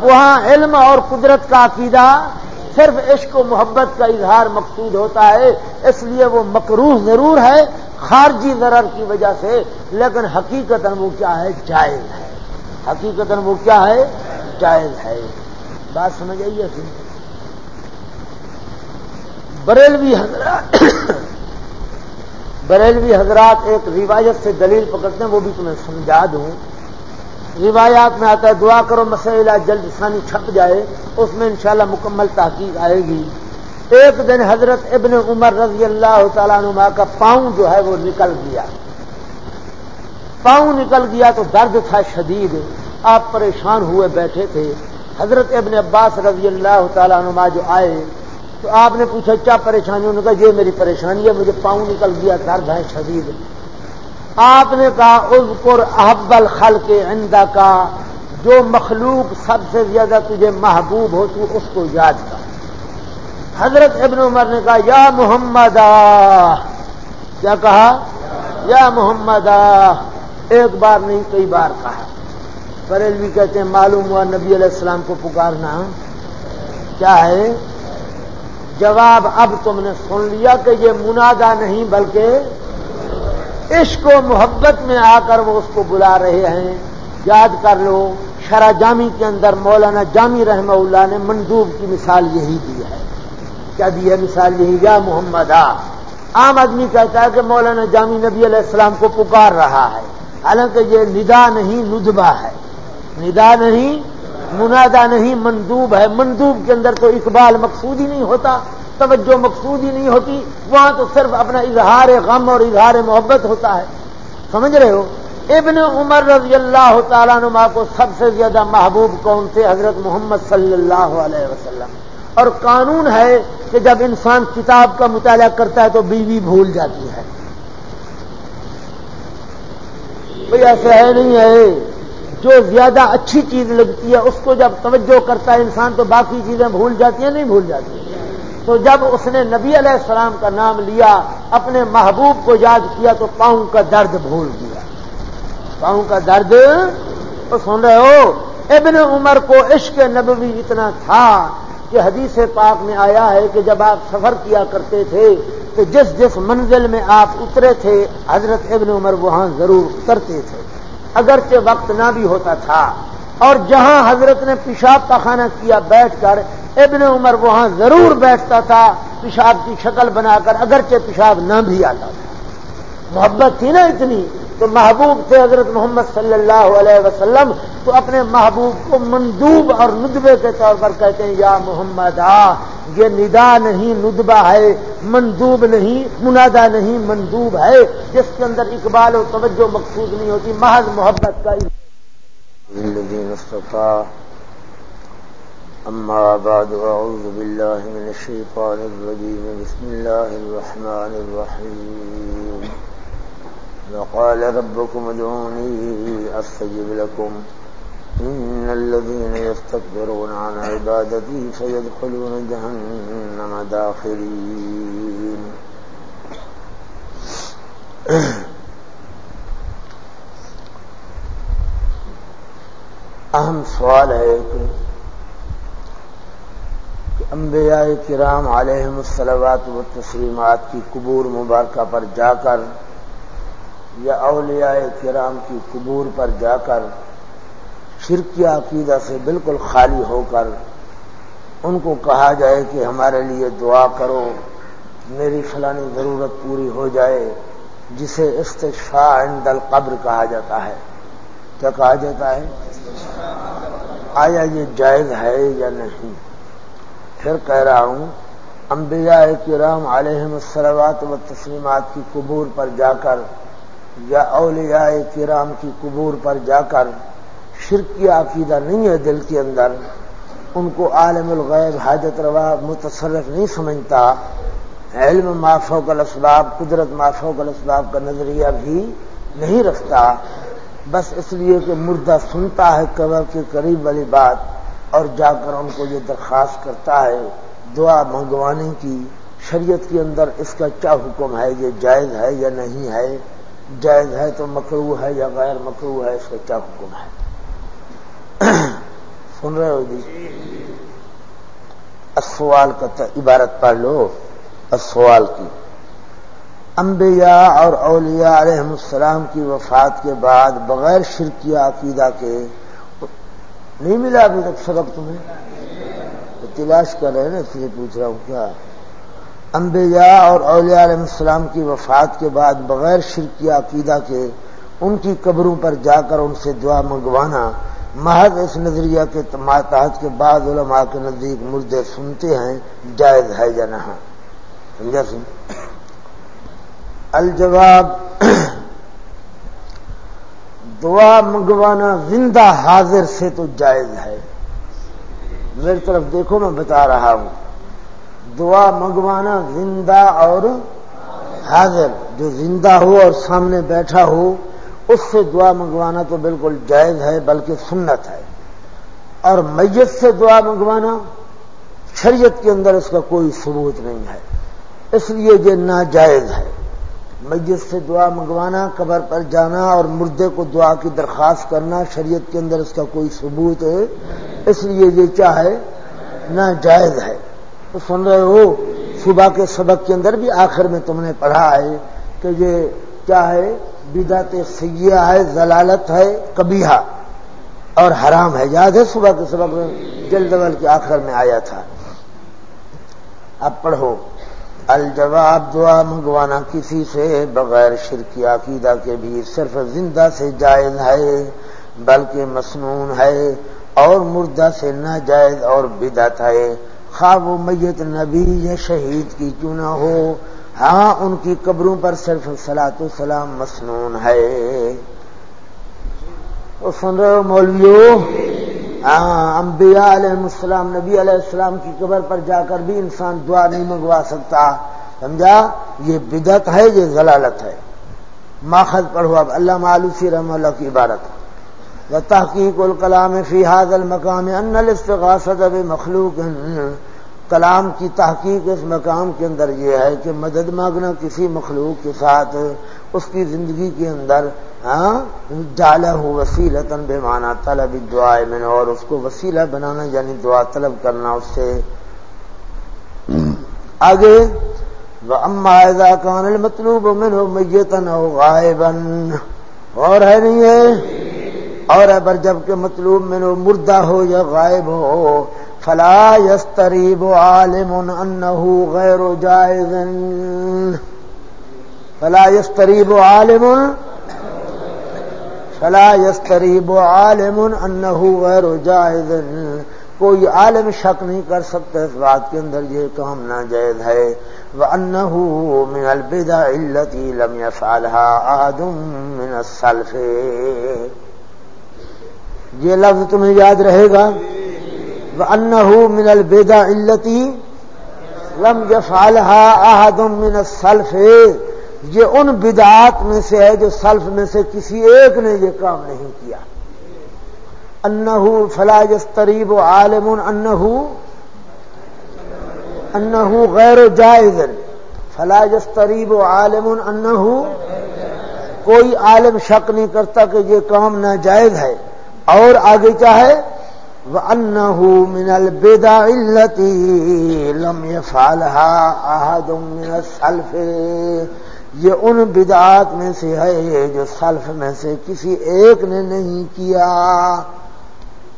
[SPEAKER 1] وہاں علم اور قدرت کا عقیدہ صرف عشق و محبت کا اظہار مقصود ہوتا ہے، اس لیے وہ مقروح ضرور ہے، خارجی ضرر کی وجہ سے، لیکن حقیقت وہ کیا ہے؟ جائز ہے۔ حقیقت وہ کیا ہے؟ جائز ہے۔ بات سمجھ آئیے بریلوی حضرات بریلوی حضرات ایک روایت سے دلیل پکڑتے ہیں، وہ بھی تمہیں سمجھا دوں۔ روایات میں آتا ہے، دعا کرو مسئلہ جلد ثانی چھپ جائے، اس میں انشاءاللہ مکمل تحقیق آئے گی۔ ایک دن حضرت ابن عمر رضی اللہ تعالیٰ نما کا پاؤں جو ہے وہ نکل گیا۔ پاؤں نکل گیا تو درد تھا شدید، آپ پریشان ہوئے بیٹھے تھے۔ حضرت ابن عباس رضی اللہ تعالیٰ نما جو آئے، تو آپ نے پوچھا، کیا پریشانی؟ انہوں نے کہا، یہ میری پریشانی ہے، مجھے پاؤں نکل گیا، درد ہے شدید۔ آپ نے کہا اذکر احب الخل کے اندہ کا جو مخلوق سب سے زیادہ تجھے محبوب ہو، تو اس کو یاد کر۔ حضرت ابن عمر نے کہا، یا محمد، کیا کہا؟ یا محمد، ایک بار نہیں، کئی بار کہا۔ بریلوی کہتے ہیں، معلوم ہوا نبی علیہ السلام کو پکارنا کیا ہے؟ جواب اب تم نے سن لیا کہ یہ منادا نہیں، بلکہ عشق و محبت میں آ کر وہ اس کو بلا رہے ہیں۔ یاد کر لو شرح جامی کے اندر مولانا جامی رحمہ اللہ نے مندوب کی مثال یہی دی ہے۔ کیا دی ہے مثال یہی؟ یا محمد، آ۔ عام آدمی کہتا ہے کہ مولانا جامی نبی علیہ السلام کو پکار رہا ہے۔ حالانکہ یہ ندا نہیں ندبا ہے۔ ندا نہیں منادا نہیں، مندوب ہے۔ مندوب کے اندر تو اقبال مقصود ہی نہیں ہوتا۔ توجہ مقصود ہی نہیں ہوتی، وہاں تو صرف اپنا اظہار غم اور اظہار محبت ہوتا ہے۔ سمجھ رہے ہو؟ ابن عمر رضی اللہ تعالیٰ نما کو سب سے زیادہ محبوب کون تھے؟ حضرت محمد صلی اللہ علیہ وسلم۔ اور قانون ہے کہ جب انسان کتاب کا مطالعہ کرتا ہے تو بیوی بھول جاتی ہے۔ کوئی ایسا ہے نہیں ہے۔ جو زیادہ اچھی چیز لگتی ہے، اس کو جب توجہ کرتا ہے انسان تو باقی چیزیں بھول جاتی ہیں، نہیں بھول جاتی تو جب اس نے نبی علیہ السلام کا نام لیا، اپنے محبوب کو یاد کیا تو پاؤں کا درد بھول گیا۔ پاؤں کا درد؟ تو سن رہے ہو، ابن عمر کو عشق نبوی اتنا تھا کہ حدیث پاک میں آیا ہے کہ جب آپ سفر کیا کرتے تھے تو جس جس منزل میں آپ اترے تھے، حضرت ابن عمر وہاں ضرور اترتے تھے۔ اگرچہ وقت نہ بھی ہوتا تھا، اور جہاں حضرت نے پیشاب پخانہ کیا، بیٹھ کر ابن عمر وہاں ضرور بیٹھتا تھا، پیشاب کی شکل بنا کر، اگرچہ پیشاب نہ بھی آتا تھا۔ محبت تھی نا اتنی، تو محبوب تھے حضرت محمد صلی اللہ علیہ وسلم، تو اپنے محبوب کو مندوب اور ندبے کے طور پر کہتے ہیں، یا محمد، آ، یہ ندا نہیں، ندبہ ہے، مندوب نہیں منادا نہیں، مندوب ہے۔ جس کے اندر اقبال و توجہ مقصود نہیں ہوتی، محض محبت کا
[SPEAKER 2] أما بعد، أعوذ بالله من الشيطان الرجيم. بسم الله الرحمن الرحيم. وقال ربكم ادعوني أستجب لكم. إن الذين يستكبرون عن عبادتي سيدخلون جهنم داخلين
[SPEAKER 1] اہم سوال ہے کہ انبیاء کرام علیہ السلوات و تسلیمات کی قبور مبارکہ پر جا کر یا اولیاء کرام کی قبور پر جا کر شرکی عقیدہ سے بالکل خالی ہو کر ان کو کہا جائے کہ ہمارے لیے دعا کرو، میری فلانی ضرورت پوری ہو جائے، جسے استشفاء عند القبر کہا جاتا ہے۔ کیا کہا جاتا ہے؟ آیا یہ جائز ہے یا نہیں؟ پھر کہہ رہا ہوں، انبیاء کرام علیہ السلوات و تسلیمات کی قبور پر جا کر یا اولیاء کرام کی قبور پر جا کر شرک کی عقیدہ نہیں ہے دل کے اندر، ان کو عالم الغیب حاجت روا متصرف نہیں سمجھتا، علم معافوق الاسباب، قدرت معافوق الاسباب کا نظریہ بھی نہیں رکھتا۔ بس اس لیے کہ مردہ سنتا ہے قبر کے قریب والی بات اور جا کر ان کو یہ درخواست کرتا ہے، دعا منگوانے کی، شریعت کے اندر اس کا کیا حکم ہے، یہ جائز ہے یا نہیں ہے؟ جائز ہے تو مکرو ہے یا غیر مکرو ہے، اس کا کیا حکم ہے؟ [CLEARS THROAT] سن رہے ہو جی؟ اسوال کا عبارت پڑھ لو اسوال کی۔ انبیاء اور اولیاء علیہ السلام کی وفات کے بعد بغیر شرکیہ عقیدہ کے نہیں ملا ابھی تک سبق تمہیں؟ تلاش کر رہے نا، اس لیے پوچھ رہا ہوں، کیا؟ انبیاء اور اولیاء علیہ السلام کی وفات کے بعد بغیر شرکی عقیدہ کے ان کی قبروں پر جا کر ان سے دعا منگوانا، محض اس نظریہ کے تحت کے بعد علماء کے نزدیک مردے سنتے ہیں، جائز ہے یا نہ؟ سمجھا سن؟ الجواب دعا منگوانا زندہ حاضر سے تو جائز ہے۔ میری طرف دیکھو میں بتا رہا ہوں۔ دعا منگوانا زندہ اور حاضر، جو زندہ ہو اور سامنے بیٹھا ہو، اس سے دعا منگوانا تو بالکل جائز ہے، بلکہ سنت ہے۔ اور میت سے دعا منگوانا، شریعت کے اندر اس کا کوئی ثبوت نہیں ہے۔ اس لیے یہ ناجائز ہے۔ میت سے دعا منگوانا، قبر پر جانا اور مردے کو دعا کی درخواست کرنا، شریعت کے اندر اس کا کوئی ثبوت ہے۔ اس لیے یہ کیا ہے ناجائز ہے۔ تو سن رہے ہو، صبح کے سبق کے اندر بھی آخر میں تم نے پڑھا ہے کہ یہ کیا ہے؟ بدعت سیاح ہے، ضلالت ہے کبیہ اور حرام ہے۔ یاد ہے صبح کے سبق میں جلدول کے آخر میں آیا تھا۔ اب پڑھو۔ الجواب دعا منگوانا کسی سے، بغیر شرکی عقیدہ کے بھی صرف زندہ سے جائز ہے، بلکہ مصنون ہے اور مردہ سے ناجائز اور بدعت ہے۔ خواب و میت نبی یا شہید کی کیوں نہ ہو۔ ہاں ان کی قبروں پر صرف سلاۃ و سلام مصنون ہے۔ سن رہے ہو مولویو؟ ہاں، انبیاء علیہ السلام، نبی علیہ السلام کی قبر پر جا کر بھی انسان دعا نہیں منگوا سکتا۔ سمجھا؟ یہ بدت ہے، یہ ضلالت ہے۔ ماخذ پڑھو اب، اللہ معلوسی رحم اللہ کی عبارت۔ و تحقیق الکلام فی حاض المقام ان الاستغاثت مخلوق کلام کی تحقیق اس مقام کے اندر یہ ہے کہ مدد مانگنا کسی مخلوق کے ساتھ اس کی زندگی کے اندر ہاں ہو وسیلتن بے مانا طلب دعا میں اور اس کو وسیلہ بنانا یعنی دعا طلب کرنا اس سے۔ آگے اما کان المطلوب من ہو میتن ہو غائبن اور ہے نہیں ہے؟ اور ہے پر جبکہ مطلوب میں مردہ ہو یا غائب ہو، فلا یستریب عالم انہو غیر جائز۔ فلا یستریب عالم. فلا یستریب عالم انہو غیر جائز. کوئی عالم شک نہیں کر سکتا اس بات کے اندر یہ کام ناجائز ہے وَأَنَّهُ مِنَ الْبِدَعِ الَّتِي لَمْ يَفْعَلْهَا آدٌ مِنَ السَّلْفِ. یہ لفظ تمہیں یاد رہے گا. وَأَنَّهُ مِنَ الْبِدَعِ الَّتِي لَمْ يَفْعَلْهَا آدٌ مِنَ السَّلْفِ. یہ ان بدعات میں سے ہے جو سلف میں سے کسی ایک نے یہ کام نہیں کیا۔ انہو فلا یستریب عالم انہو انہو غیر جائز فلا یستریب عالم انہو، کوئی عالم شک نہیں کرتا کہ یہ کام ناجائز ہے۔ اور آگے کیا ہے؟ وَأَنَّهُ مِنَ الْبِدَعِ الَّتِي لَمْ يَفْعَلْهَا أَحَدٌ مِنَ السَّلْفِ۔ یہ ان بدعات میں سے ہے جو سلف میں سے کسی ایک نے نہیں کیا۔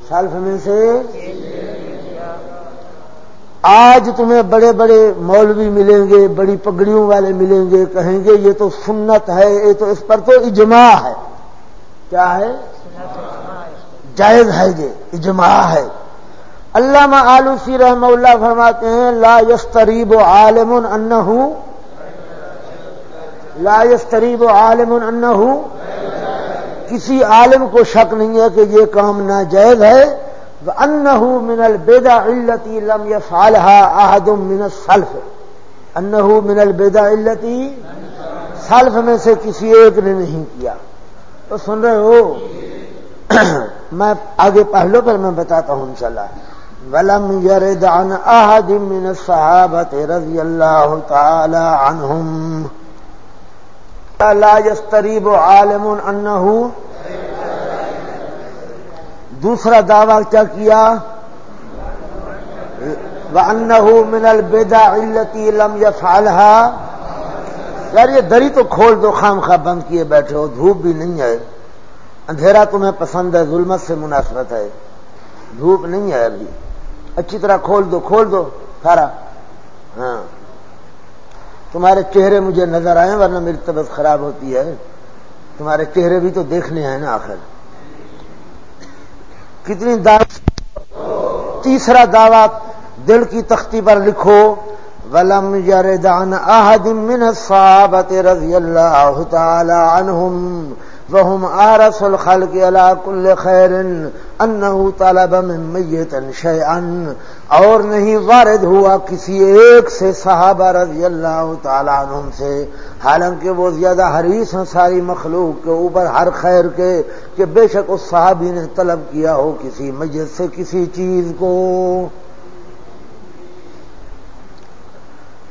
[SPEAKER 1] سلف میں سے آج تمہیں بڑے بڑے مولوی ملیں گے، بڑی پگڑیوں والے ملیں گے، کہیں گے یہ تو سنت ہے، یہ تو اس پر تو اجماع ہے۔ کیا ہے؟ جائز ہے یہ، اجماع ہے۔ علامہ آلوسی رحمہ اللہ فرماتے ہیں، لا یستریب عالم انہو لا یستریب عالم انہو کسی عالم کو شک نہیں ہے کہ یہ کام ناجائز ہے انہو من البیدا علتی لم يفعلها احد من السلف انہو من البیدا علتی سلف میں سے کسی ایک نے نہیں کیا تو سن رہے ہو [COUGHS] میں آگے پہلو پر میں بتاتا ہوں انشاءاللہ ولم يرد عن احد من الصحابة رضی اللہ تعالی عنہم لا یستریب عالم انہو دوسرا دعویٰ کیا کیا؟ وَأَنَّهُ مِنَ الْبِدَعِ الَّتِي لَمْ يَفْعَلْهَا۔ یار یہ دری تو کھول دو، خام خواہ بند کیے بیٹھے ہو، دھوپ بھی نہیں ہے۔ اندھیرا تمہیں پسند ہے، ظلمت سے مناسبت ہے۔ دھوپ نہیں ہے ابھی۔ اچھی طرح کھول دو کھول دو سارا ہاں۔ تمہارے چہرے مجھے نظر آئے ورنہ میری طبیعت خراب ہوتی ہے۔ تمہارے چہرے بھی تو دیکھنے ہیں نا آخر۔ کتنی دعوت تیسرا دعوت دل کی تختی پر لکھو۔ ولم یردان احد من الصحابت رضی اللہ تعالی عنہم وهم آرس الخلق على كل خير انه طلب من میتا شيئا، اور نہیں وارد ہوا کسی ایک سے صحابہ رضی اللہ تعالیٰ عنہم سے، حالانکہ وہ زیادہ حریص ہیں ساری مخلوق کے اوپر ہر خیر کے، کہ بے شک اس صحابی نے طلب کیا ہو کسی میت سے کسی چیز کو۔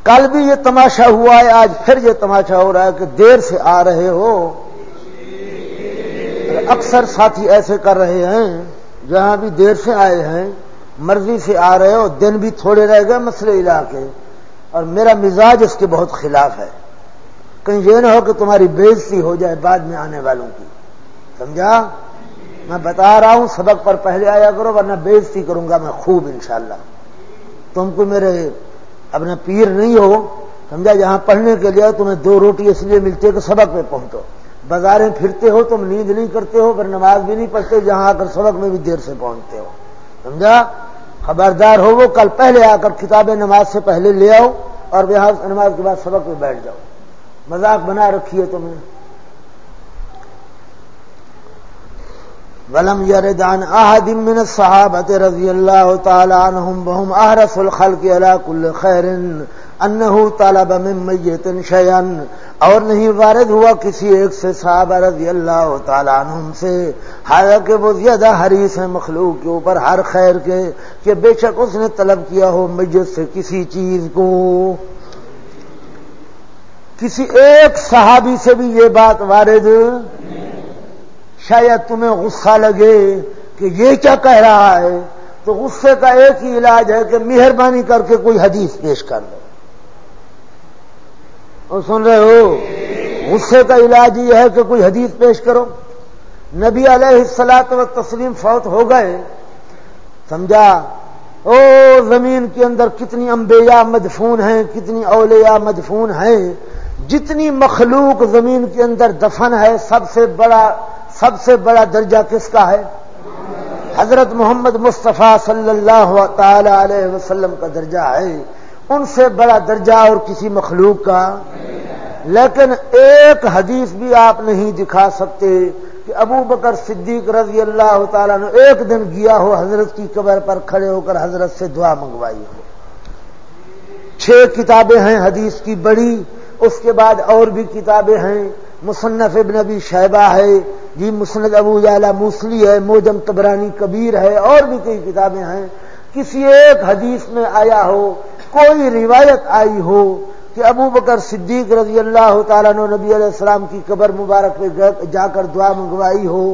[SPEAKER 1] کل بھی یہ تماشا ہوا ہے، آج پھر یہ تماشا ہو رہا ہے کہ دیر سے آ رہے ہو۔ اکثر ساتھی ایسے کر رہے ہیں، جہاں بھی دیر سے آئے ہیں، مرضی سے آ رہے ہو، دن بھی تھوڑے رہ گئے مسئلے علاقے۔ اور میرا مزاج اس کے بہت خلاف ہے۔ کہیں یہ نہ ہو کہ تمہاری بےزتی ہو جائے بعد میں آنے والوں کی۔ سمجھا؟ میں بتا رہا ہوں، سبق پر پہلے آیا کرو، ورنہ بےزتی کروں گا میں خوب انشاءاللہ۔ تم کو میرے اپنا پیر نہیں ہو، سمجھا؟ جہاں پڑھنے کے لیے تمہیں دو روٹی اس لیے ملتی ہے کہ سبق میں پہنچو۔ بازاریں پھرتے ہو تم نیند نہیں کرتے ہو، پھر نماز بھی نہیں پڑھتے، جہاں آ کر سبق میں بھی دیر سے پہنچتے ہو۔ سمجھا؟ خبردار ہو وہ، کل پہلے آ کر کتابیں نماز سے پہلے لے آؤ اور بہار نماز کے بعد سبق میں بیٹھ جاؤ۔ مذاق بنا رکھی ہے تمہیں ولم يردان احد من الصحابه رضي الله تعالى عنهم وهم احرص الخلق على كل خير انه طلب من ميت شيئا اور نہیں وارد ہوا کسی ایک سے صحابہ رضی اللہ تعالیٰ عنہم سے۔ حالانکہ وہ زیادہ حریص ہیں مخلوق کے اوپر ہر خیر کے، کہ بے شک اس نے طلب کیا ہو میت سے کسی چیز کو۔ کسی ایک صحابی سے بھی یہ بات وارد شاید تمہیں غصہ لگے کہ یہ کیا کہہ رہا ہے۔ تو غصے کا ایک ہی علاج ہے کہ مہربانی کر کے کوئی حدیث پیش کر دو۔ اور سن رہے ہو، غصے کا علاج یہ ہے کہ کوئی حدیث پیش کرو۔ نبی علیہ السلاط و تسلیم فوت ہو گئے۔ سمجھا؟ او زمین کے اندر کتنی انبیاء مدفون ہیں، کتنی اولیاء مدفون ہیں۔ جتنی مخلوق زمین کے اندر دفن ہے، سب سے بڑا، سب سے بڑا درجہ کس کا ہے؟ حضرت محمد مصطفیٰ صلی اللہ تعالی علیہ وسلم کا درجہ ہے۔ ان سے بڑا درجہ اور کسی مخلوق کا لیکن ایک حدیث بھی آپ نہیں دکھا سکتے کہ ابو بکر صدیق رضی اللہ تعالیٰ نے ایک دن گیا ہو حضرت کی قبر پر کھڑے ہو کر حضرت سے دعا منگوائی ہو۔ چھ کتابیں ہیں حدیث کی بڑی، اس کے بعد اور بھی کتابیں ہیں۔ مصنف ابن ابی شہبہ ہے جی مسند ابو جالا موسلی ہے، موجم تبرانی کبیر ہے، اور بھی کئی کتابیں ہیں۔ کسی ایک حدیث میں آیا ہو کوئی روایت آئی ہو کہ ابو بکر صدیق رضی اللہ تعالیٰ نے نبی علیہ السلام کی قبر مبارک پہ جا کر دعا منگوائی ہو،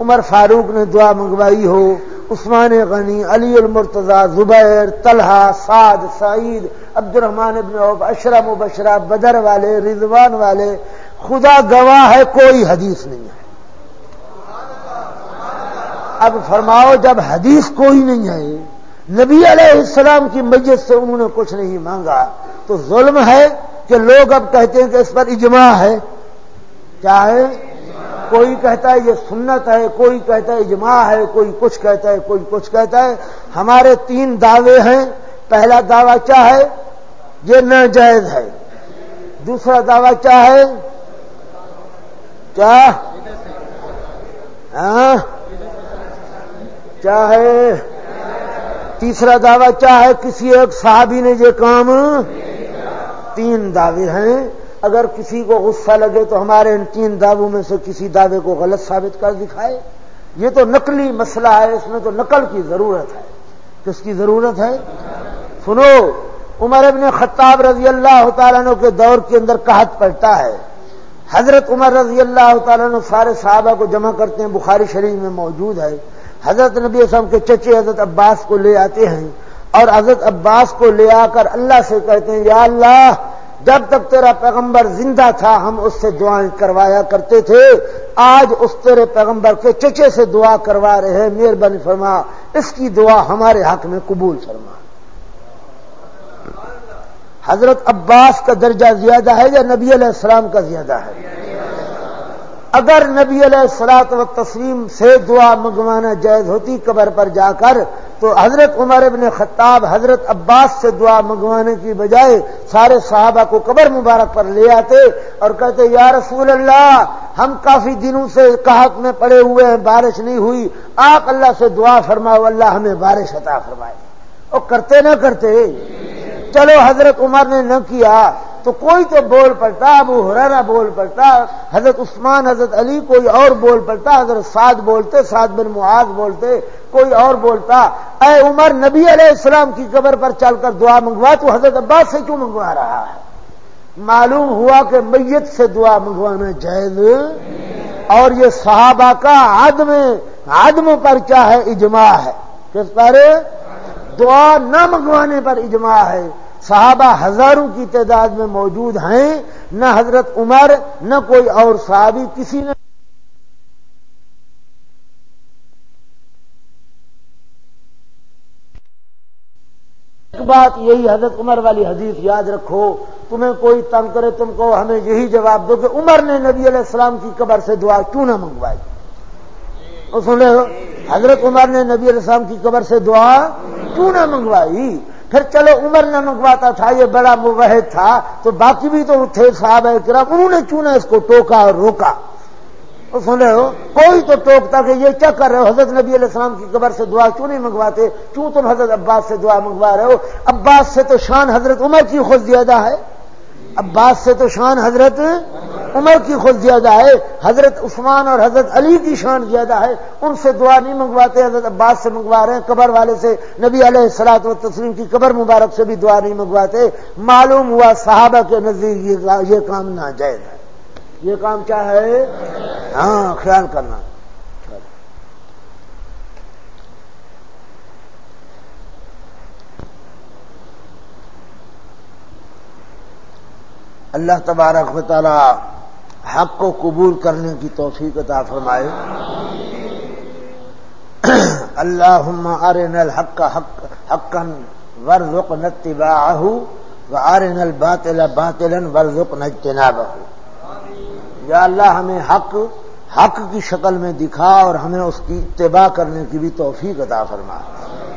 [SPEAKER 1] عمر فاروق نے دعا منگوائی ہو، عثمان غنی، علی المرتضی، زبیر، طلحہ، سعد، سعید عبد الرحمان ابن عوف اشرم و بشرا بدر والے، رضوان والے، خدا گواہ ہے، کوئی حدیث نہیں ہے۔ اب فرماؤ جب حدیث کوئی نہیں ہے نبی علیہ السلام کی مجلس سے انہوں نے کچھ نہیں مانگا۔ تو ظلم ہے کہ لوگ اب کہتے ہیں کہ اس پر اجماع ہے۔ کیا ہے کوئی کہتا ہے یہ سنت ہے، کوئی کہتا ہے اجماع ہے، کوئی کچھ کہتا ہے، کوئی کچھ کہتا ہے۔ ہمارے تین دعوے ہیں۔ پہلا دعویٰ کیا ہے؟ یہ ناجائز ہے۔ دوسرا دعویٰ کیا ہے؟ کیا؟ ہاں؟ کیا ہے؟ تیسرا دعویٰ کیا ہے؟ کسی ایک صحابی نے یہ کام؟ تین دعوے ہیں۔ اگر کسی کو غصہ لگے تو ہمارے ان تین دعووں میں سے کسی دعوے کو غلط ثابت کر دکھائے۔ یہ تو نقلی مسئلہ ہے، اس میں تو نقل کی ضرورت ہے۔ کس کی ضرورت ہے؟ سنو، عمر ابن خطاب رضی اللہ تعالیٰ کے دور کے اندر کہت پڑتا ہے۔ حضرت عمر رضی اللہ تعالیٰ نے سارے صحابہ کو جمع کرتے ہیں، بخاری شریف میں موجود ہے۔ حضرت نبی اسلام کے چچے حضرت عباس کو لے آتے ہیں اور حضرت عباس کو لے آ کر اللہ سے کہتے ہیں، یا اللہ، جب تک تیرا پیغمبر زندہ تھا، ہم اس سے دعائیں کروایا کرتے تھے، آج اس تیرے پیغمبر کے چچے سے دعا کروا رہے ہیں، مہربانی فرما، اس کی دعا ہمارے حق میں قبول فرما. حضرت عباس کا درجہ زیادہ ہے یا نبی علیہ السلام کا زیادہ ہے؟ اگر نبی علیہ السلاط و تسلیم سے دعا منگوانا جائز ہوتی قبر پر جا کر، تو حضرت عمر ابن خطاب، حضرت عباس سے دعا منگوانے کی بجائے سارے صحابہ کو قبر مبارک پر لے آتے اور کہتے، یا رسول اللہ، ہم کافی دنوں سے کہت میں پڑے ہوئے ہیں، بارش نہیں ہوئی، آپ اللہ سے دعا فرماؤ، اللہ ہمیں بارش عطا فرمائے۔ اور کرتے نہ کرتے، چلو حضرت عمر نے نہ کیا۔ تو کوئی تو بول پڑتا، ابو حرارا بول پڑتا، حضرت عثمان، حضرت علی، کوئی اور بول پڑتا، حضرت سعد بولتے، سعد بن معاذ بولتے، کوئی اور بولتا، اے عمر، نبی علیہ السلام کی قبر پر چل کر دعا منگوا، تو حضرت عباس سے کیوں منگوا رہا ہے؟ معلوم ہوا کہ میت سے دعا منگوانا جائز۔ اور یہ صحابہ کا عدم عدم پر کیا ہے، اجماع ہے۔ کس پر؟ دعا نہ منگوانے پر اجماع ہے۔ صحابہ ہزاروں کی تعداد میں موجود ہیں، نہ حضرت عمر، نہ کوئی اور صحابی، کسی نے ایک بات یہی حضرت عمر والی حدیث یاد رکھو، تمہیں کوئی تنگ کرے، تم کو ہمیں یہی جواب دو کہ عمر نے نبی علیہ السلام کی قبر سے دعا کیوں نہ منگوائی؟ اور سن حضرت عمر نے نبی علیہ السلام کی قبر سے دعا کیوں نہ منگوائی؟ پھر چلو عمر نہ منگواتا تھا، یہ بڑا موحد تھا، تو باقی بھی تو تھے صاحب کرام، انہوں نے کیوں نہ اس کو ٹوکا اور روکا؟ سن رہے ہو، کوئی تو ٹوکتا کہ یہ کیا کر رہے ہو؟ حضرت نبی علیہ السلام کی قبر سے دعا کیوں نہیں منگواتے؟ کیوں تم حضرت عباس سے دعا منگوا رہے ہو؟ عباس سے تو شان حضرت عمر کی خود زیادہ ہے۔ عباس سے تو شان حضرت عمر کی خود زیادہ ہے، حضرت عثمان اور حضرت علی کی شان زیادہ ہے۔ ان سے دعا نہیں منگواتے، حضرت عباس سے منگوا رہے ہیں، قبر والے سے، نبی علیہ السلاط و تسلیم کی قبر مبارک سے بھی دعا نہیں منگواتے۔ معلوم ہوا صحابہ کے نزدیک یہ کام ناجائز ہے۔ یہ کام کیا ہے؟ ہاں خیال کرنا۔ اللہ تبارک و تعالی حق کو قبول کرنے کی توفیق عطا فرمائے۔ اللہ ارن الحق حق حقن ورزق نتباعه وارن الباطل باطلا ورزق نجتنابہ یا اللہ ہمیں حق حق کی شکل میں دکھا اور ہمیں اس کی اتباع کرنے کی بھی توفیق عطا فرما۔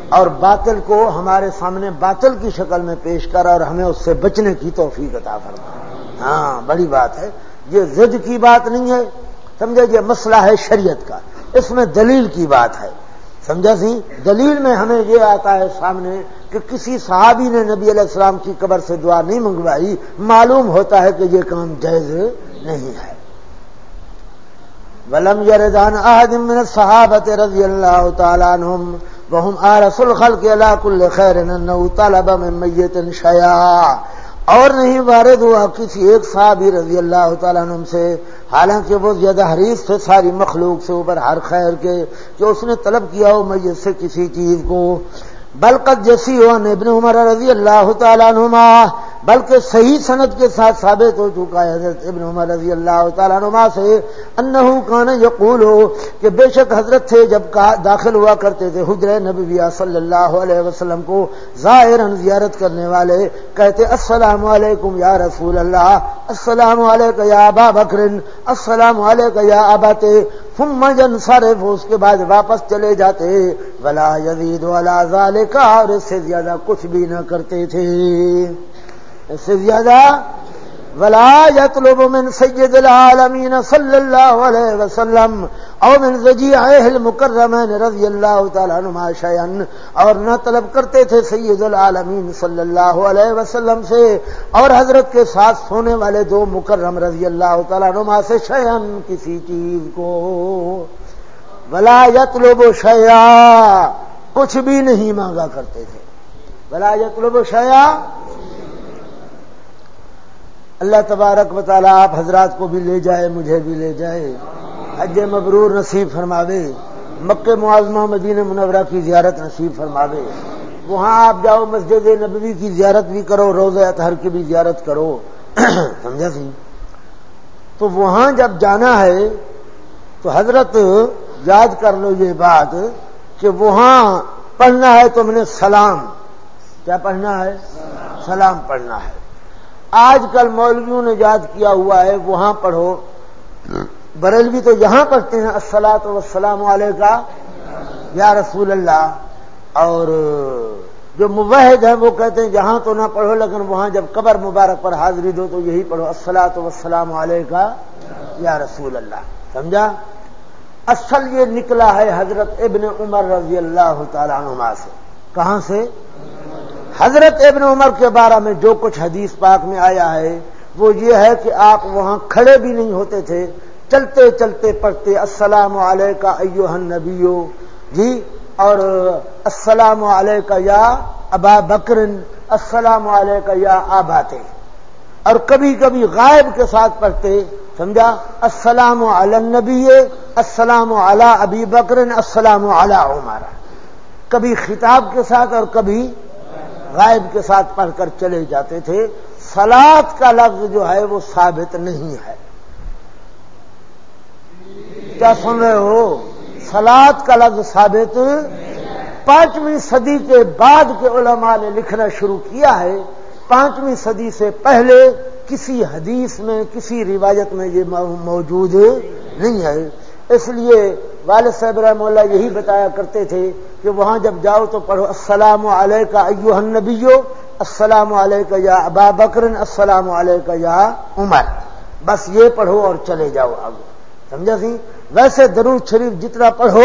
[SPEAKER 1] اور باطل کو ہمارے سامنے باطل کی شکل میں پیش کر اور ہمیں اس سے بچنے کی توفیق عطا فرما۔ ہاں بڑی بات ہے۔ یہ زد کی بات نہیں ہے۔ سمجھے جی، یہ مسئلہ ہے شریعت کا۔ اس میں دلیل کی بات ہے۔ سمجھا سی دلیل میں ہمیں یہ آتا ہے سامنے کہ کسی صحابی نے نبی علیہ السلام کی قبر سے دعا نہیں منگوائی۔ معلوم ہوتا ہے کہ یہ کام جائز نہیں ہے۔ ولم يردان احد من الصحابه رضي الله تعالى عنهم، وهم ارسل الخلق الى كل خير انه طلب من ميت شيا اور نہیں وارد ہوا کسی ایک صحابی رضی اللہ تعالیٰ عنہ سے، حالانکہ وہ زیادہ حریص تھے ساری مخلوق سے اوپر ہر خیر کے، جو اس نے طلب کیا ہو میت سے کسی چیز کو۔ بلکت جیسی ہو ابن عمر رضی اللہ تعالیٰ نما بلکہ صحیح صنعت کے ساتھ ثابت ہو چکا ہے حضرت ابن عمر رضی اللہ تعالیٰ نما سے انہو کان یقول ہو کہ بے شک حضرت تھے جب داخل ہوا کرتے تھے حجر نبی صلی اللہ علیہ وسلم کو ظاہر زیارت کرنے والے کہتے السلام علیکم یا رسول اللہ، السلام علیکم یا ابا بکرن السلام علیکم یا ابا ثم جن سارے اس کے بعد واپس چلے جاتے۔ ولا یزید والا ذالکا اور اس سے زیادہ کچھ بھی نہ کرتے تھے۔ اس سے زیادہ ولا يطلب من سید العالمین صلی اللہ علیہ وسلم او من زجیعہ المکرمین رضی اللہ تعالی عنہ شیئا اور نہ طلب کرتے تھے سید العالمین صلی اللہ علیہ وسلم سے اور حضرت کے ساتھ سونے والے دو مکرم رضی اللہ تعالی عنہ سے شیئا کسی چیز کو۔ ولا يطلب شیئا کچھ بھی نہیں مانگا کرتے تھے۔ ولا يطلب شیئا اللہ تبارک و تعالیٰ آپ حضرات کو بھی لے جائے، مجھے بھی لے جائے۔ حج مبرور نصیب فرماوے، مکہ معظمہ مدین منورہ کی زیارت نصیب فرماوے۔ وہاں آپ جاؤ، مسجد نبوی کی زیارت بھی کرو روز اطہر کی بھی زیارت کرو۔ [COUGHS] سمجھا سی؟ تو وہاں جب جانا ہے، تو حضرت یاد کر لو یہ بات کہ وہاں پڑھنا ہے تو نے سلام۔ کیا پڑھنا ہے؟ سلام پڑھنا ہے۔ آج کل مولویوں نے یاد کیا ہوا ہے، وہاں پڑھو۔ بریلوی تو یہاں پڑھتے ہیں السلاۃ وسلام علیہ کا یا رسول اللہ۔ اور جو مبحد ہیں، وہ کہتے ہیں جہاں تو نہ پڑھو، لیکن وہاں جب قبر مبارک پر حاضری دو، تو یہی پڑھو السلاۃ وسلام علیہ کا یا رسول اللہ۔ سمجھا؟ اصل یہ نکلا ہے حضرت ابن عمر رضی اللہ تعالیٰ عنہ سے۔ کہاں سے؟ حضرت ابن عمر کے بارے میں جو کچھ حدیث پاک میں آیا ہے، وہ یہ ہے کہ آپ وہاں کھڑے بھی نہیں ہوتے تھے، چلتے چلتے پڑھتے، السلام علیکہ ایوہ نبیو جی اور السلام علیکہ یا ابا بکرن السلام علیکہ یا آباتے اور کبھی کبھی غائب کے ساتھ پڑھتے، سمجھا؟ السلام علی النبی، السلام علی ابی بکرن السلام علی عمر۔ کبھی خطاب کے ساتھ اور کبھی غائب کے ساتھ پڑھ کر چلے جاتے تھے سلاد کا لفظ جو ہے وہ ثابت نہیں ہے۔ کیا سن رہے ہو؟ سلاد کا لفظ ثابت پانچویں صدی کے بعد کے علماء نے لکھنا شروع کیا ہے۔ پانچویں صدی سے پہلے کسی حدیث میں، کسی روایت میں یہ موجود نہیں ہے۔ اس لیے والد صاحب رحم اللہ یہی بتایا کرتے تھے کہ وہاں جب جاؤ تو پڑھو، السلام علیکہ ایوہ النبیو، السلام علیکہ یا ابا بکرن السلام علیکہ یا عمر۔ بس یہ پڑھو اور چلے جاؤ آگے۔ سمجھا سی؟ ویسے درود شریف جتنا پڑھو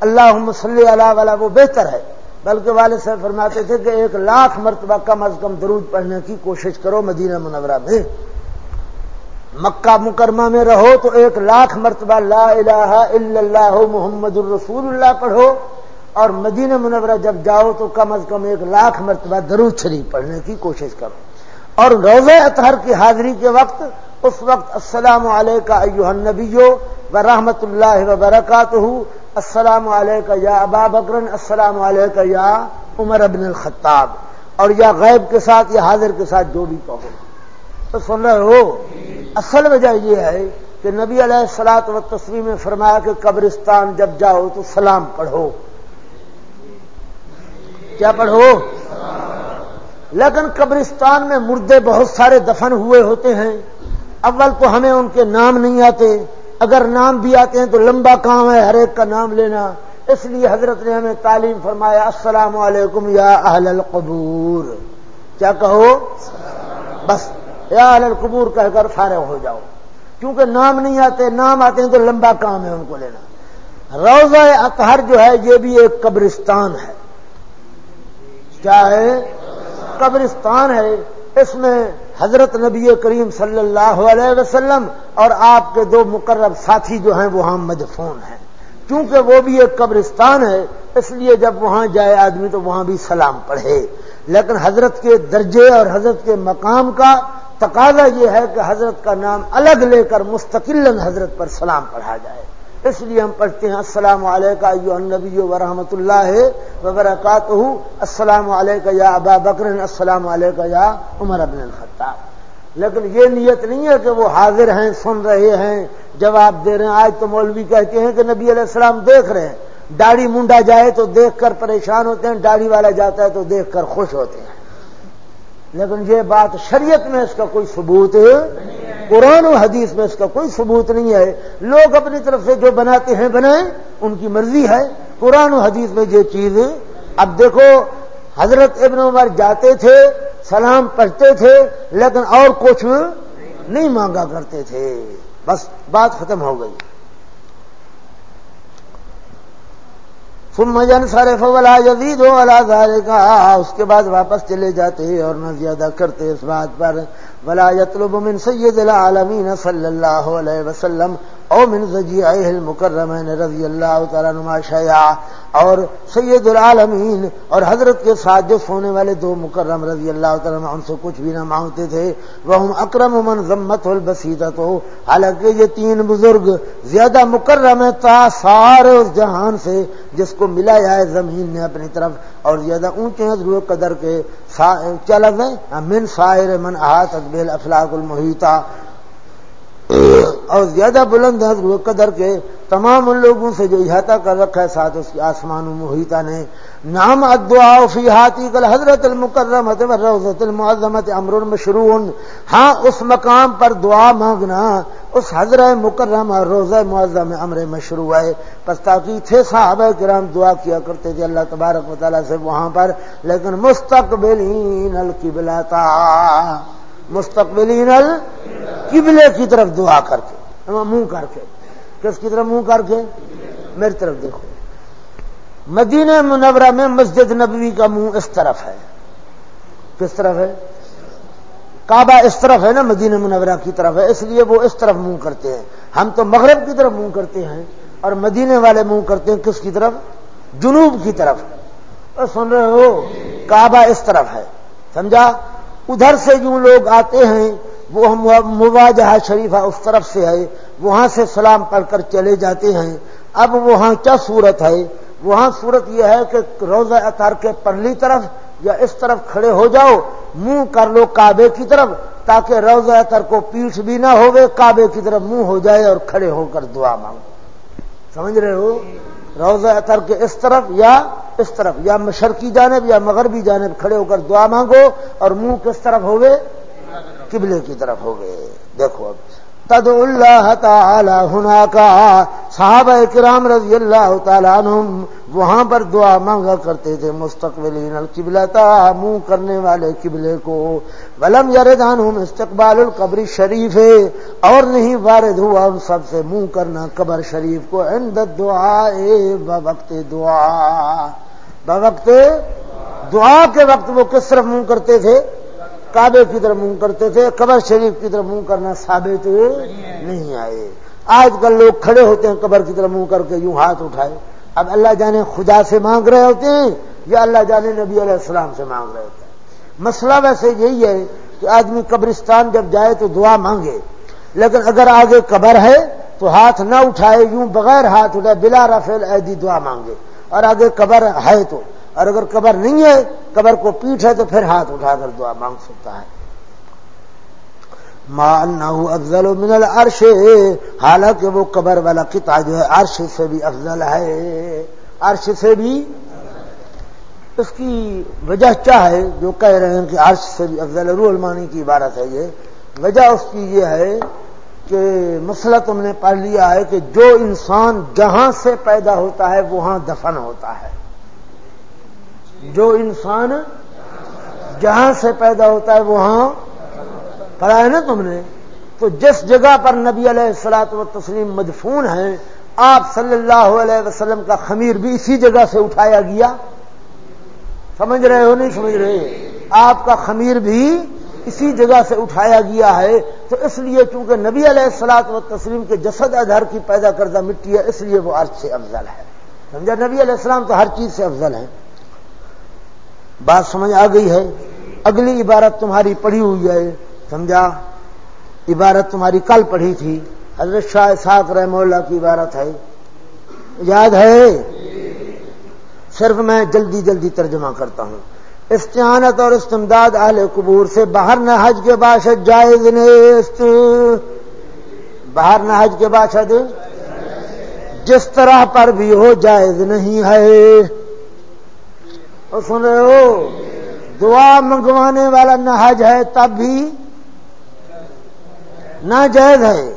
[SPEAKER 1] اللہ صلی اللہ والا وہ بہتر ہے۔ بلکہ والد صاحب فرماتے تھے کہ ایک لاکھ مرتبہ کم از کم درود پڑھنے کی کوشش کرو مدینہ منورہ میں۔ مکہ مکرمہ میں رہو تو ایک لاکھ مرتبہ لا الہ الا اللہ محمد الرسول اللہ پڑھو اور مدینہ منورہ جب جاؤ تو کم از کم ایک لاکھ مرتبہ درود شریف پڑھنے کی کوشش کرو اور روزہ اطہر کی حاضری کے وقت اس وقت السلام علیکہ ایوہ النبیو و رحمت اللہ وبرکاتہ السلام علیکہ یا ابا بکرن السلام علیکہ یا عمر ابن الخطاب اور یا غیب کے ساتھ یا حاضر کے ساتھ جو بھی کہو تو سن رہے ہو اصل وجہ یہ ہے کہ نبی علیہ السلاط و تصویر میں فرمایا کہ قبرستان جب جاؤ تو سلام پڑھو۔ کیا پڑھو؟ لیکن قبرستان میں مردے بہت سارے دفن ہوئے ہوتے ہیں۔ اول تو ہمیں ان کے نام نہیں آتے۔ اگر نام بھی آتے ہیں تو لمبا کام ہے ہر ایک کا نام لینا۔ اس لیے حضرت نے ہمیں تعلیم فرمایا، السلام علیکم یا اہل القبور۔ کیا کہو؟ بس یا اہل القبور کہہ کر فارغ ہو جاؤ۔ کیونکہ نام نہیں آتے، نام آتے ہیں تو لمبا کام ہے ان کو لینا۔ روزہ اطہر جو ہے، یہ بھی ایک قبرستان ہے۔ کیا ہے؟ قبرستان ہے۔ اس میں حضرت نبی کریم صلی اللہ علیہ وسلم اور آپ کے دو مقرب ساتھی جو ہیں، وہاں مدفون ہیں۔ کیونکہ وہ بھی ایک قبرستان ہے، اس لیے جب وہاں جائے آدمی تو وہاں بھی سلام پڑھے۔ لیکن حضرت کے درجے اور حضرت کے مقام کا تقاضا یہ ہے کہ حضرت کا نام الگ لے کر مستقل حضرت پر سلام پڑھا جائے۔ اس لیے ہم پڑھتے ہیں، السلام علیکم النبی و رحمۃ اللہ وبرکاتہ السلام علیکم یا ابا بکر، السلام علیکم یا عمر ابن الخطاب۔ لیکن یہ نیت نہیں ہے کہ وہ حاضر ہیں، سن رہے ہیں، جواب دے رہے ہیں۔ آج تو مولوی کہتے ہیں کہ نبی علیہ السلام دیکھ رہے ہیں۔ داڑھی منڈا جائے تو دیکھ کر پریشان ہوتے ہیں، داڑھی والا جاتا ہے تو دیکھ کر خوش ہوتے ہیں۔ لیکن یہ بات شریعت میں اس کا کوئی ثبوت قرآن و حدیث میں اس کا کوئی ثبوت نہیں ہے۔ لوگ اپنی طرف سے جو بناتے ہیں بنائیں، ان کی مرضی ہے۔ قرآن و حدیث میں یہ چیز اب دیکھو، حضرت ابن عمر جاتے تھے، سلام پڑھتے تھے، لیکن اور کچھ نہیں مانگا کرتے تھے۔ بس بات ختم ہو گئی۔ ثم ينصرف ولا يزيد ولا ذلك. اس کے بعد واپس چلے جاتے اور نہ زیادہ کرتے اس بات پر. ولا يطلب من سید العالمین صلی اللہ علیہ وسلم او من زجیعہ المکرمین رضی اللہ تعالیٰ نما شیع اور سید العالمین، اور حضرت کے ساتھ جو سونے والے دو مکرم رضی اللہ تعالیٰ ان سے کچھ بھی نہ مانگتے تھے۔ وہ اکرم من ضمت البسیطت ہو حالانکہ یہ تین بزرگ زیادہ مکرم ہے تا سارے اس جہان سے، جس کو ملا ہے زمین نے اپنی طرف، اور زیادہ اونچے ہیں ضرور قدر کے چل من سائر من احاط ادبیل افلاق المحیطہ اور زیادہ بلند ہے وہ قدر کے تمام ان لوگوں سے جو احاطہ کر رکھا ہے، ساتھ اس کی آسمان و محیطہ نے۔ نام ادعا فی ہاتھی کل حضرت المکرمت روزت المعظمت امر المشرون ہاں اس مقام پر دعا مانگنا اس حضرت مکرم اور روزہ معظم امر مشروع ہے۔ پس تاکہ تھے صحابہ کرام دعا کیا کرتے تھے، اللہ تبارک و تعالیٰ سے وہاں پر۔ لیکن مستقبلین القبلتا۔ مستقبلین قبلے کی طرف دعا کر کے منہ کر کے۔ کس کی طرف منہ کر کے؟ میری طرف دیکھو۔ مدینہ منورہ میں مسجد نبوی کا منہ اس طرف ہے۔ کس طرف ہے؟ کعبہ اس طرف ہے نا، مدینہ منورہ کی طرف ہے، اس لیے وہ اس طرف منہ کرتے ہیں۔ ہم تو مغرب کی طرف منہ کرتے ہیں اور مدینے والے منہ کرتے ہیں کس کی طرف؟ جنوب کی طرف۔ سن رہے ہو، کعبہ اس طرف ہے۔ سمجھا؟ ادھر سے جو لوگ آتے ہیں، وہ مواجہ شریفہ اس طرف سے ہے، وہاں سے سلام پڑھ کر چلے جاتے ہیں۔ اب وہاں کیا صورت ہے؟ وہاں صورت یہ ہے کہ روزہ اطار کے پرلی طرف یا اس طرف کھڑے ہو جاؤ، منہ کر لو کعبے کی طرف، تاکہ روزہ اطر کو پیٹھ بھی نہ ہوگے کعبے کی طرف منہ ہو جائے اور کھڑے ہو کر دعا مانگو۔ سمجھ رہے ہو؟ روزہ اطر کے اس طرف یا اس طرف، یا مشرقی جانب یا مغربی جانب کھڑے ہو کر دعا مانگو اور منہ کس طرف ہوگے قبلے کی طرف ہوگے دیکھو اب۔ تد اللہ تعالی ہونا کا صحابہ کرام رضی اللہ تعالیٰ عنہم وہاں پر دعا مانگا کرتے تھے، مستقبلین القبلتا منہ کرنے والے قبلے کو۔ ولم یردان استقبال القبری شریف ہے اور نہیں وارد ہوا ان سب سے منہ کرنا قبر شریف کو۔ عند دعا بوقت دعا۔ بوقت دعا کے وقت وہ کس طرف منہ کرتے تھے؟ کعبے کی طرف منہ کرتے تھے، قبر شریف کی طرف منہ کرنا ثابت نہیں آئے۔ آج کل لوگ کھڑے ہوتے ہیں قبر کی طرف منہ کر کے، یوں ہاتھ اٹھائے۔ اب اللہ جانے خدا سے مانگ رہے ہوتے ہیں یا اللہ جانے نبی علیہ السلام سے مانگ رہے ہوتے ہیں؟ مسئلہ ویسے یہی ہے کہ آدمی قبرستان جب جائے تو دعا مانگے، لیکن اگر آگے قبر ہے تو ہاتھ نہ اٹھائے، یوں بغیر ہاتھ اٹھائے، بلا رفیل ایدی دعا مانگے۔ اور آگے قبر ہے تو اور اگر قبر نہیں ہے، قبر کو پیٹ ہے تو پھر ہاتھ اٹھا کر دعا مانگ سکتا ہے۔ افضل من العرش، حالانکہ وہ قبر والا کتا جو ہے، عرش سے بھی افضل ہے۔ عرش سے بھی اس کی وجہ کیا ہے؟ جو کہہ رہے ہیں کہ عرش سے بھی افضل روح المانی کی عبارت ہے یہ۔ وجہ اس کی یہ ہے کہ مسئلہ تم نے پڑھ لیا ہے کہ جو انسان جہاں سے پیدا ہوتا ہے، وہاں دفن ہوتا ہے۔ جو انسان جہاں سے پیدا ہوتا ہے وہاں پڑھا ہے نا تم نے؟ تو جس جگہ پر نبی علیہ السلاط و تسلیم مدفون ہیں آپ صلی اللہ علیہ وسلم کا خمیر بھی اسی جگہ سے اٹھایا گیا۔ سمجھ رہے ہو نہیں؟ سمجھ رہے آپ کا خمیر بھی اسی جگہ سے اٹھایا گیا ہے۔ تو اس لیے چونکہ نبی علیہ السلاط و تسلیم کے جسد ادھر کی پیدا کردہ مٹی ہے اس لیے وہ عرض سے افضل ہے۔ سمجھا؟ نبی علیہ السلام تو ہر چیز سے افضل ہے بات سمجھ آ گئی ہے۔ اگلی عبارت تمہاری پڑھی ہوئی ہے، سمجھا؟ عبارت تمہاری کل پڑھی تھی۔ حضرت شاہ ساک رحم اللہ کی عبارت ہے۔ یاد ہے؟ صرف میں جلدی جلدی ترجمہ کرتا ہوں۔ استعانت اور استمداد اہل قبور سے باہر نہ حج کے باشد جائز نیست۔ باہر نہ حج کے باشد جس طرح پر بھی ہو جائز نہیں ہے۔ اور سن رہے ہو، دعا منگوانے والا نہ حج ہے تب بھی نہ جائز ہے۔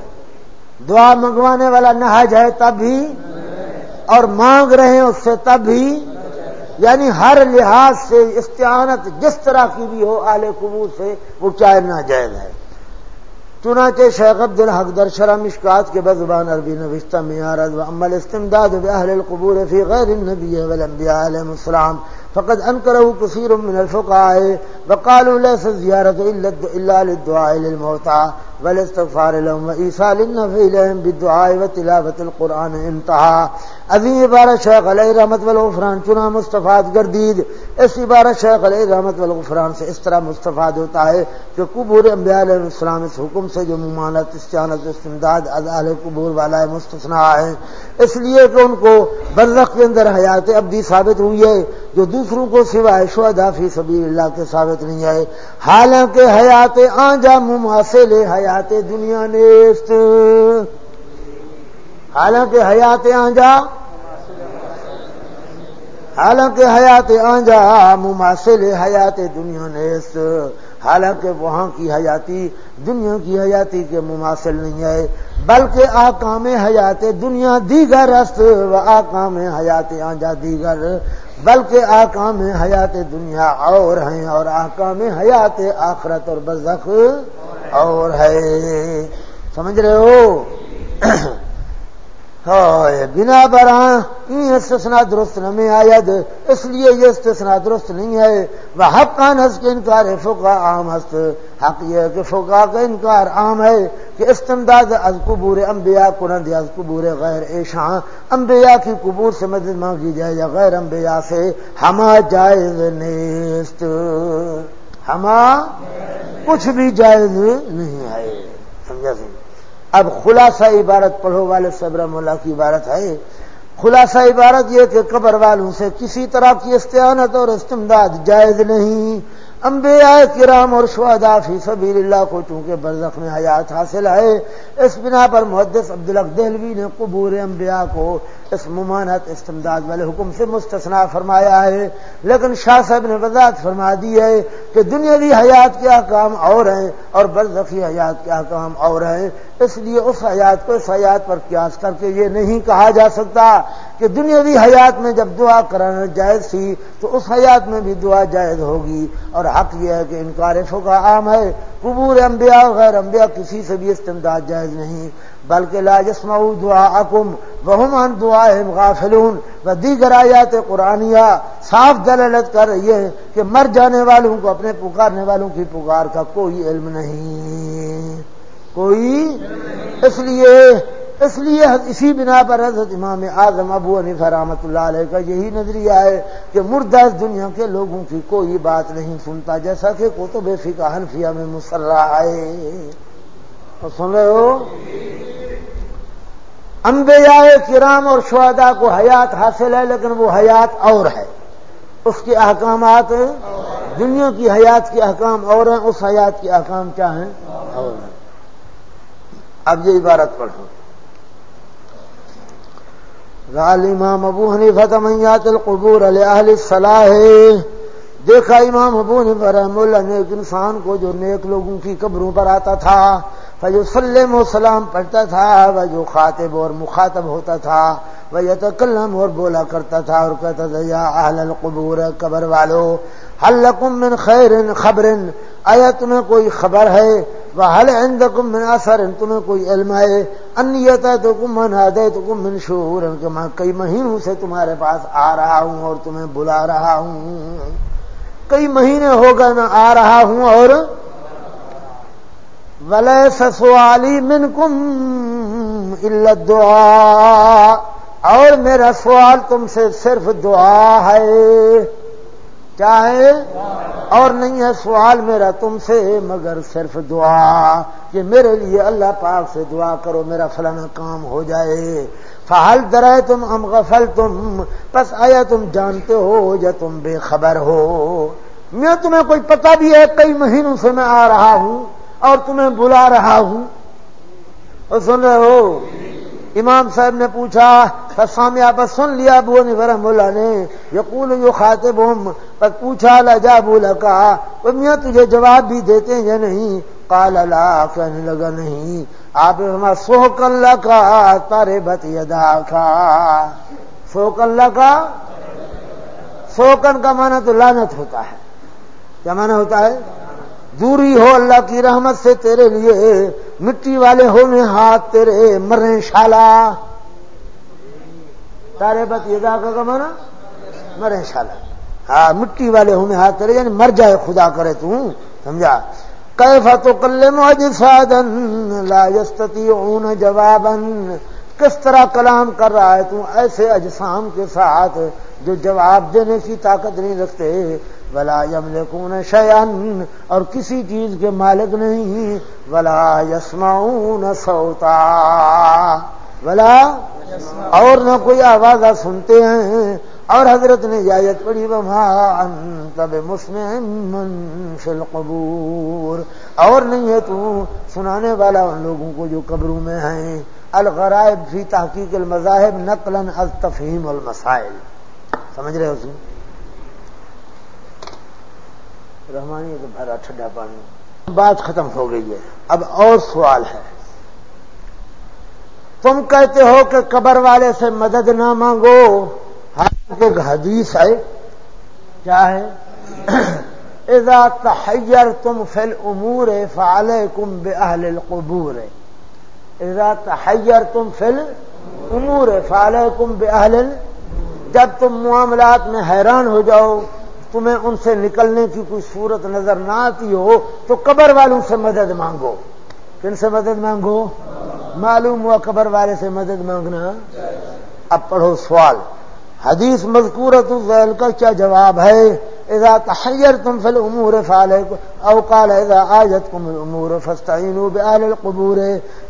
[SPEAKER 1] دعا منگوانے والا نہ حج ہے تب بھی اور مانگ رہے ہیں اس سے تب بھی۔ یعنی ہر لحاظ سے استعانت جس طرح کی بھی ہو، آل قبور سے وہ چاہے نہ جائز ہے۔ چنانچہ شیخ عبد الحق در شرح مشکات کے بزبان عربی نوشتہ میارد و عمل استمداد بأہل القبور فی غیر النبی والانبیاء علیہ السلام۔ فقد انكره كثير من الفقهاء وقالوا ليس زيارة إلا للدعاء للموتى والاستغفار لهم وإيصال النفع لهم بالدعاء وتلاوة القرآن انتهى عظیم عبارت شیخ علیہ رحمت والغفران چنا مستفاد گردید اس عبارت شیخ علیہ رحمت والغفران سے اس طرح مستفاد ہوتا ہے کہ قبور انبیاء علیہ السلام اس حکم سے جو ممانت استعانت استمداد ازال قبور والا مستثنا ہے۔ اس لیے کہ ان کو برزخ کے اندر حیات ابدی ثابت ہوئی ہے۔ جو دوسروں کو سوائے شہدا فی سبیل اللہ کے ثابت نہیں ہے حالانکہ حیات آنجا مماثل حیات دنیا نیست۔ حالانکہ حیات آنجا، حالانکہ حیات آنجا مماثل حیات دنیا نیست۔ حالانکہ وہاں کی حیاتی، دنیا کی حیاتی کے مماثل نہیں ہے بلکہ آکام حیات دنیا دیگر است، و آکام حیات آنجا دیگر۔ بلکہ آکام حیات دنیا اور ہیں اور آکام حیات آخرت اور بزخ اور ہے سمجھ رہے ہو؟ بنا برآں استثنا درست نہ آید، اس لیے یہ استثنا درست نہیں ہے۔ وہ حق کان ہنس کے انکار ہے فوکا عام ہست۔ حق یہ ہے کہ فوکا کا انکار عام ہے کہ استمداد از قبور انبیاء کنند از قبور غیر ایشاں۔ انبیاء کی قبور سے مدد مانگی جائے یا غیر انبیاء سے، ہما جائز نیست۔ ہما کچھ بھی جائز نہیں ہے۔ سمجھا سمجھ اب خلاصہ عبارت پڑھو والے صبر مولا کی عبارت ہے۔ خلاصہ عبارت یہ کہ قبر والوں سے کسی طرح کی استعانت اور استمداد جائز نہیں۔ انبیاء کرام اور شہداء فی سبیل اللہ کو چونکہ برزخ میں حیات حاصل ہے، اس بنا پر محدث عبدالق دہلوی نے قبور انبیاء کو اس ممانت استمداد والے حکم سے مستثنا فرمایا ہے۔ لیکن شاہ صاحب نے وضاحت فرما دی ہے کہ دنیاوی حیات کے احکام اور ہیں اور برزخی حیات کے احکام اور ہیں۔ اس لیے اس حیات کو اس حیات پر قیاس کر کے یہ نہیں کہا جا سکتا کہ دنیاوی حیات میں جب دعا کرانا جائز تھی تو اس حیات میں بھی دعا جائز ہوگی اور حق یہ ہے کہ انکار کا عام ہے۔ قبور انبیاء غیر انبیاء کسی سے بھی استمداد جائز نہیں۔ بلکہ لا جسمعو دعا اکم وہم دعا غافلون۔ و دیگر آیات قرآنیہ صاف دلالت کر رہی ہے کہ مر جانے والوں کو اپنے پکارنے والوں کی پکار کا کوئی علم نہیں۔ کوئی اس لیے اس لیے اسی بنا پر حضرت امام اعظم ابو عنیف رحمۃ اللہ علیہ کا یہی نظریہ ہے کہ مردہ اس دنیا کے لوگوں کی کوئی بات نہیں سنتا، جیسا کہ کوتب فقہ حنفیہ میں مسرہ آئے۔ سن رہے ہو؟ انبیاء کرام اور شہداء کو حیات حاصل ہے، لیکن وہ حیات اور ہے۔ اس کے احکامات دنیا کی حیات کے احکام اور ہیں، اس حیات کے احکام کیا ہیں؟ اور ہیں۔ اب یہ عبارت پڑھو۔ امام ابو حنیفہ تمیات القبور علیہ الصلاح۔ دیکھا امام ابو حنیفہ رحم اللہ نے ایک انسان کو جو نیک لوگوں کی قبروں پر آتا تھا جو سلم و سلام پڑھتا تھا، وہ جو خاطب اور مخاطب ہوتا تھا، وہ یہ تو اور بولا کرتا تھا اور کہتا تھا، یا اہل القبور، قبر والو حل من خیر خبر؟ آیا تمہیں کوئی خبر ہے؟ وہ حل عندکم من اثر؟ تمہیں کوئی علم ہے؟ انیت تو کم من آدے تو کم من شعور، کہ میں کئی مہینوں سے تمہارے پاس آ رہا ہوں اور تمہیں بلا رہا ہوں۔ کئی مہینے ہو گئے میں آ رہا ہوں اور ولی سسوالی من کم دعا اور میرا سوال تم سے صرف دعا ہے۔ چاہے اور نہیں ہے سوال میرا تم سے، مگر صرف دعا کہ میرے لیے اللہ پاک سے دعا کرو، میرا فلانا کام ہو جائے۔ فہل درائے تم ام غفل تم بس آیا تم جانتے ہو یا تم بے خبر ہو؟ میں تمہیں کوئی پتہ بھی ہے، کئی مہینوں سے میں آ رہا ہوں اور تمہیں بلا رہا ہوں۔ اور سن رہے ہو؟ امام صاحب نے پوچھا سامیا پر سن لیا ابو برحم اللہ نے؟ یقول یو خاطب پر پوچھا لجا بولا کہا میاں تجھے جواب بھی دیتے ہیں یا نہیں؟ کال اللہ کہنے لگا نہیں۔ آپ نے سوک اللہ کا تارے بت یدا کا۔ سوک اللہ کا سوکن کا معنی تو لانت ہوتا ہے۔ کیا معنی ہوتا ہے؟ دوری ہو اللہ کی رحمت سے تیرے لیے، مٹی والے ہونے ہاتھ تیرے مرے شالا۔ تارے بت یہ کا مانا مرے شالا۔ ہاں مٹی والے ہونے ہاتھ تیرے یعنی مر جائے خدا کرے تم سمجھا؟ کیفا تو کل لا اون جوابا؟ کس طرح کلام کر رہا ہے تم ایسے اجسام کے ساتھ جو جواب دینے کی طاقت نہیں رکھتے۔ ولا یملکون شیئن اور کسی چیز کے مالک نہیں۔ ولا یسمعون سوتا ولا اور نہ کوئی آواز سنتے ہیں۔ اور حضرت نے اجازت پڑی بما تب مسلم فی القبور۔ اور نہیں ہے تو سنانے والا ان لوگوں کو جو قبروں میں ہیں۔ الغرائب فی تحقیق المذاہب نقلا از تفہیم المسائل۔ سمجھ رہے ہو سن؟ رحمانی تو بھرا ٹھنڈا پانی۔ بات ختم ہو گئی ہے۔ اب اور سوال ہے۔ تم کہتے ہو کہ قبر والے سے مدد نہ مانگو۔ ایک حدیث ہے۔ کیا ہے؟ اذا تحیر تم فل امور فعال کم بے اہل القبور۔ اذا تحیر تم فل امور فعال کم بے اہل جب تم معاملات میں حیران ہو جاؤ، تمہیں ان سے نکلنے کی کوئی صورت نظر نہ آتی ہو، تو قبر والوں سے مدد مانگو۔ کن سے مدد مانگو؟ معلوم ہوا قبر والے سے مدد مانگنا؟ اب پڑھو سوال۔ حدیث مذکورت الزیل کا کیا جواب ہے؟ اذا تحیر تم فل امور فال اوقال اذا آجت کم امور فسطین القبور،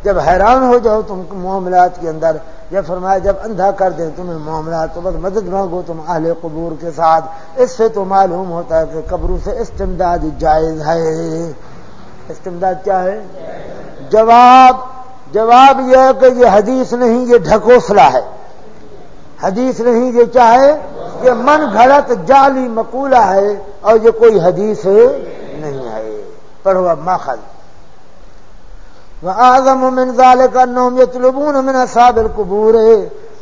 [SPEAKER 1] جب حیران ہو جاؤ تم معاملات کے اندر یہ فرمایا جب اندھا کر دیں تمہیں معاملات، تو بس مدد مانگو تم اہل قبور کے ساتھ۔ اس سے تو معلوم ہوتا ہے کہ قبروں سے استمداد جائز ہے۔ استمداد کیا ہے؟ جواب جواب یہ ہے کہ یہ حدیث نہیں، یہ ڈھکوسلا ہے۔ حدیث نہیں، یہ چاہے یہ من گھڑت جعلی مقولہ ہے اور یہ کوئی حدیث نہیں ہے۔ پڑھو اب ماخذ آزم من ذالک انہم یطلبون من اصحاب القبور۔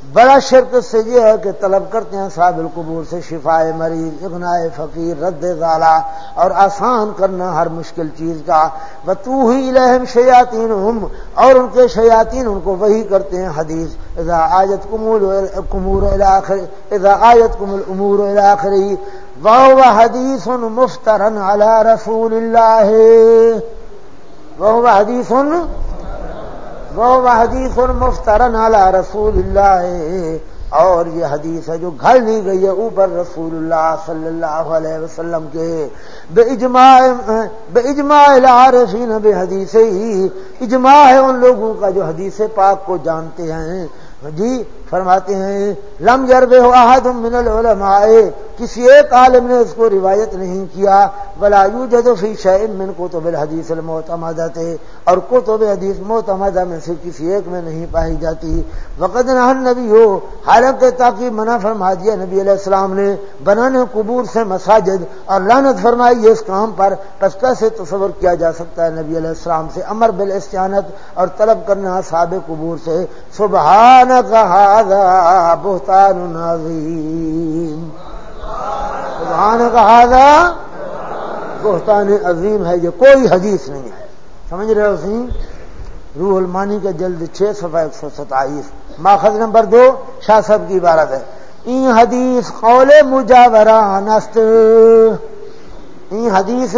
[SPEAKER 1] بڑا شرک سے یہ ہے کہ طلب کرتے ہیں صاحب القبور سے شفائے مریض، اغنائے فقیر، رد زالہ، اور آسان کرنا ہر مشکل چیز کا۔ وہ تو ہی لہم شیاتین اور ان کے شیاتین ان کو وہی کرتے ہیں حدیث۔ اذا آیت کمول کمور اذا آیت کمل امور الآخری وہ حدیث مفترن علی رسول اللہ وہ حدیث وہ حدیث مفترن علی رسول اللہ۔ اور یہ حدیث ہے جو گھر لی گئی ہے اوپر رسول اللہ صلی اللہ علیہ وسلم کے۔ بے اجماع بے اجماع العارفین بے حدیث ہی اجماع ہے ان لوگوں کا جو حدیث پاک کو جانتے ہیں۔ جی فرماتے ہیں، لم جرب احد من العلماء، کسی ایک عالم نے اس کو روایت نہیں کیا بلا یوجد فی شیء من کتب الحدیث المعتمدہ اور کتب حدیث معتمدہ میں سے کسی ایک میں نہیں پائی جاتی۔ وقت نہ نبی ہو حالانکہ تاکہ منع فرما دیا نبی علیہ السلام نے، بنانے قبور سے مساجد اور لعنت فرمائی، اس کام پر پس کیسے تصور کیا جا سکتا ہے۔ نبی علیہ السلام سے امر بالاستعانت اور طلب کرنا صاب قبور سے سبحان هذا بہتان عظیم سبحان هذا بہتان عظیم ہے، یہ کوئی حدیث نہیں ہے۔ سمجھ رہے ہو سی روح المانی کے جلد چھ سفا ایک سو ستائیس۔ ماخذ نمبر دو، شاہ صاحب کی عبارت ہے۔ این حدیث قول مجاورہ نست این حدیث،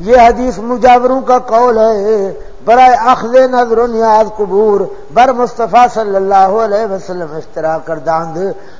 [SPEAKER 1] یہ حدیث مجاوروں کا قول ہے۔ برائے اخذ نظر و نیاز قبور، بر مصطفیٰ صلی اللہ علیہ وسلم اشترا کر داند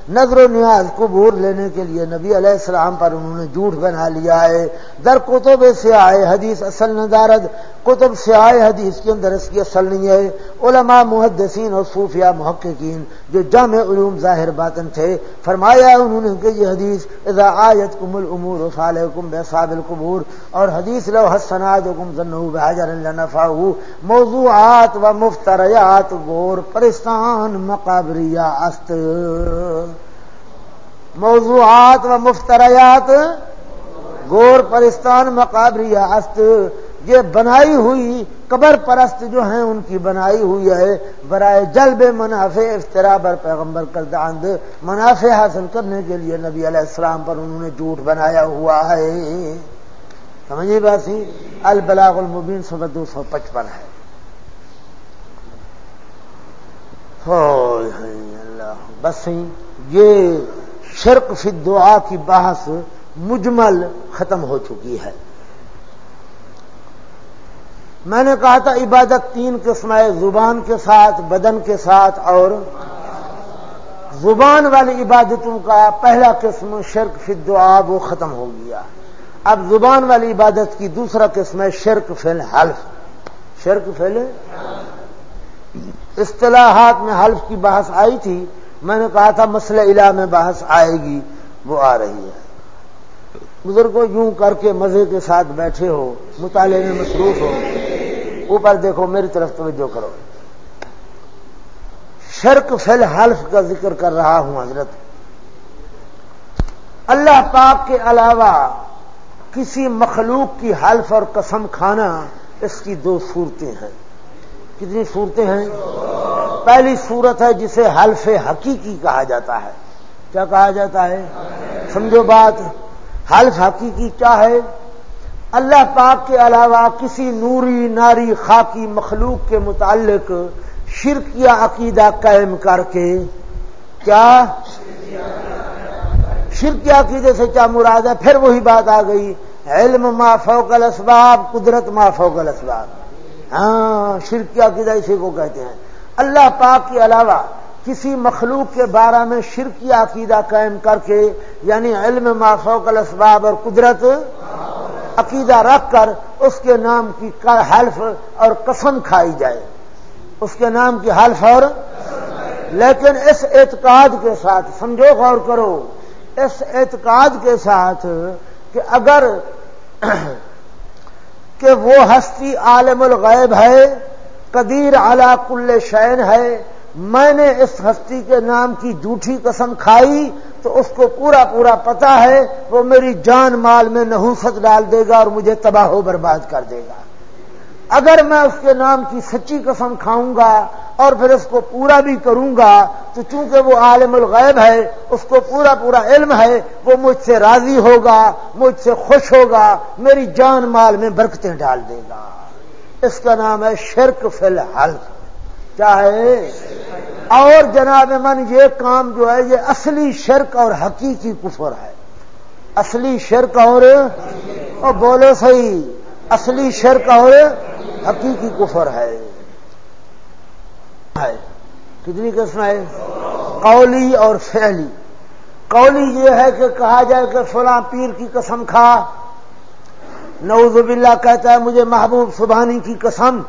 [SPEAKER 1] نظر و نیاز قبور لینے کے لیے نبی علیہ السلام پر انہوں نے جھوٹ بنا لیا ہے۔ در کتب سے آئے حدیث اصل ندارد کتب سے آئے حدیث کے اندر اس کی اصل نہیں ہے۔ علماء محدثین اور صوفیہ محققین جو جامع علوم ظاہر باطن تھے، فرمایا انہوں نے کہ یہ حدیث، اذا آیت کم العمور صالحکم بصاب القبور اور حدیث لو حسناتکم ظنہو بحجر لنفاہو موضوعات و مفتریات، غور پرستان، مقابریہ است. موضوعات و مفتریات گور پرستان، مقابریہ است. یہ بنائی ہوئی قبر پرست جو ہیں، ان کی بنائی ہوئی ہے. برائے جلب منافع افطرا بر پیغمبر کرداند منافع حاصل کرنے کے لیے نبی علیہ السلام پر انہوں نے جھوٹ بنایا ہوا ہے. سمجھے باسی البلاغ المبین سو دو سو پچپن ہے۔ اللہ۔ بس یہ شرک فی دعا کی بحث مجمل ختم ہو چکی ہے۔ میں نے کہا تھا عبادت تین قسم ہے، زبان کے ساتھ، بدن کے ساتھ اور زبان والی عبادتوں کا پہلا قسم شرک فی دعا وہ ختم ہو گیا۔ اب زبان والی عبادت کی دوسرا قسم ہے شرک فل حلف شرک فل اصطلاحات میں حلف کی بحث آئی تھی. میں نے کہا تھا مسئلہ الہ میں بحث آئے گی، وہ آ رہی ہے۔ بزرگوں، یوں کر کے مزے کے ساتھ بیٹھے ہو، مطالعے میں مصروف ہو۔ اوپر دیکھو، میری طرف توجہ کرو۔ شرک فل حلف کا ذکر کر رہا ہوں، حضرت۔ اللہ پاک کے علاوہ کسی مخلوق کی حلف اور قسم کھانا اس کی دو صورتیں ہیں۔ کتنی صورتیں ہیں؟ پہلی صورت ہے جسے حلف حقیقی کہا جاتا ہے۔ کیا کہا جاتا ہے؟ سمجھو بات۔ حلف حقیقی کیا ہے؟ اللہ پاک کے علاوہ کسی نوری، ناری، خاکی مخلوق کے متعلق شرک یا عقیدہ قائم کر کے کیا؟ شرک یا عقیدے سے کیا مراد ہے؟ پھر وہی بات آ گئی۔ علم ما فوق الاسباب، قدرت ما فوق الاسباب۔ ہاں شرک یا عقیدہ اسی کو کہتے ہیں۔ اللہ پاک کے علاوہ کسی مخلوق کے بارے میں شرکی عقیدہ قائم کر کے یعنی علم ما فوق الاسباب اور قدرت عقیدہ رکھ کر اس کے نام کی حلف اور قسم کھائی جائے۔ اس کے نام کی حلف اور، لیکن اس اعتقاد کے ساتھ، سمجھو غور کرو۔ اس اعتقاد کے ساتھ کہ اگر کہ وہ ہستی عالم الغیب ہے، قدیر علا کل شین ہے، میں نے اس ہستی کے نام کی جھوٹھی قسم کھائی تو اس کو پورا پورا پتا ہے، وہ میری جان مال میں نحوست ڈال دے گا اور مجھے تباہ و برباد کر دے گا۔ اگر میں اس کے نام کی سچی قسم کھاؤں گا اور پھر اس کو پورا بھی کروں گا، تو چونکہ وہ عالم الغیب ہے، اس کو پورا پورا علم ہے، وہ مجھ سے راضی ہوگا، مجھ سے خوش ہوگا، میری جان مال میں برکتیں ڈال دے گا۔ اس کا نام ہے شرک فی الحال چاہے اور جناب من، یہ کام جو ہے، یہ اصلی شرک اور حقیقی کفر ہے۔ اصلی شرک اور بولو صحیح۔ اصلی شرک اور حقیقی کفر ہے۔ کتنی قسم ہے قولی اور فعلی۔ قولی یہ ہے کہ کہا جائے کہ فلاں پیر کی قسم کھا۔ نعوذ باللہ کہتا ہے مجھے محبوب سبحانی کی قسم۔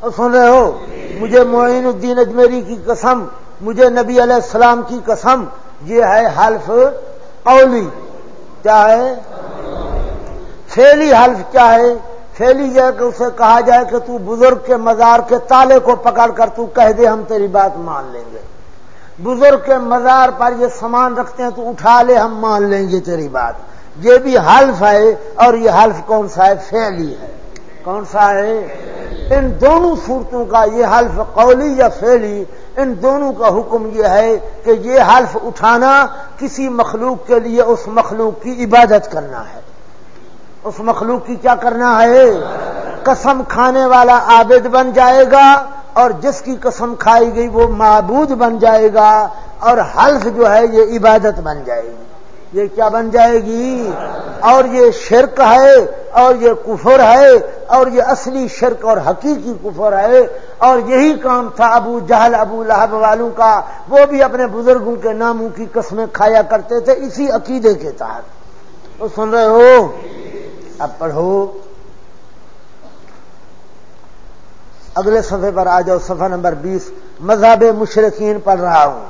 [SPEAKER 1] اور سن رہے ہو؟ مجھے معین الدین اجمیری کی قسم۔ مجھے نبی علیہ السلام کی قسم۔ یہ ہے حلف قولی۔ کیا ہے؟ فیلی حلف کیا ہے؟ پھیلی جائے کہ اسے کہا جائے کہ تو بزرگ کے مزار کے تالے کو پکڑ کر تو کہہ دے، ہم تیری بات مان لیں گے۔ بزرگ کے مزار پر یہ سامان رکھتے ہیں، تو اٹھا لے، ہم مان لیں گے تیری بات۔ یہ بھی حلف ہے، اور یہ حلف کون سا ہے؟ فیلی ہے۔ کون سا ہے؟ ان دونوں صورتوں کا یہ حلف قولی یا فیلی ان دونوں کا حکم یہ ہے کہ یہ حلف اٹھانا کسی مخلوق کے لیے، اس مخلوق کی عبادت کرنا ہے۔ اس مخلوق کی کیا کرنا ہے؟ قسم کھانے والا عابد بن جائے گا اور جس کی قسم کھائی گئی وہ معبود بن جائے گا اور حلف جو ہے یہ عبادت بن جائے گی۔ یہ کیا بن جائے گی؟ اور یہ شرک ہے، اور یہ کفر ہے، اور یہ اصلی شرک اور حقیقی کفر ہے۔ اور یہی کام تھا ابو جہل، ابو لہب والوں کا۔ وہ بھی اپنے بزرگوں کے ناموں کی قسمیں کھایا کرتے تھے اسی عقیدے کے تحت۔ وہ سن رہے ہو؟ اب پڑھو۔ اگلے صفحے پر آ جاؤ، صفحہ نمبر بیس۔ مذہب مشرقین پڑھ رہا ہوں۔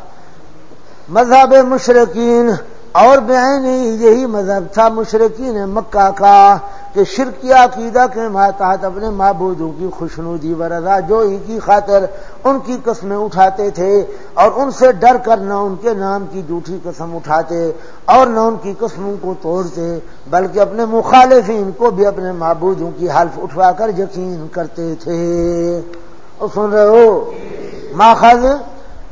[SPEAKER 1] مذہب مشرقین اور نہیں یہی مذہب تھا مشرقین مکہ کا کہ شرکیہ عقیدہ کے ماتحت اپنے معبودوں کی خوشنودی و رضا جوئی کی خاطر ان کی قسمیں اٹھاتے تھے اور ان سے ڈر کر نہ ان کے نام کی جھوٹھی قسم اٹھاتے اور نہ ان کی قسموں کو توڑتے، بلکہ اپنے مخالفین کو بھی اپنے معبودوں کی حلف اٹھوا کر یقین کرتے تھے۔ اور سن رہے ہو؟ ماخذ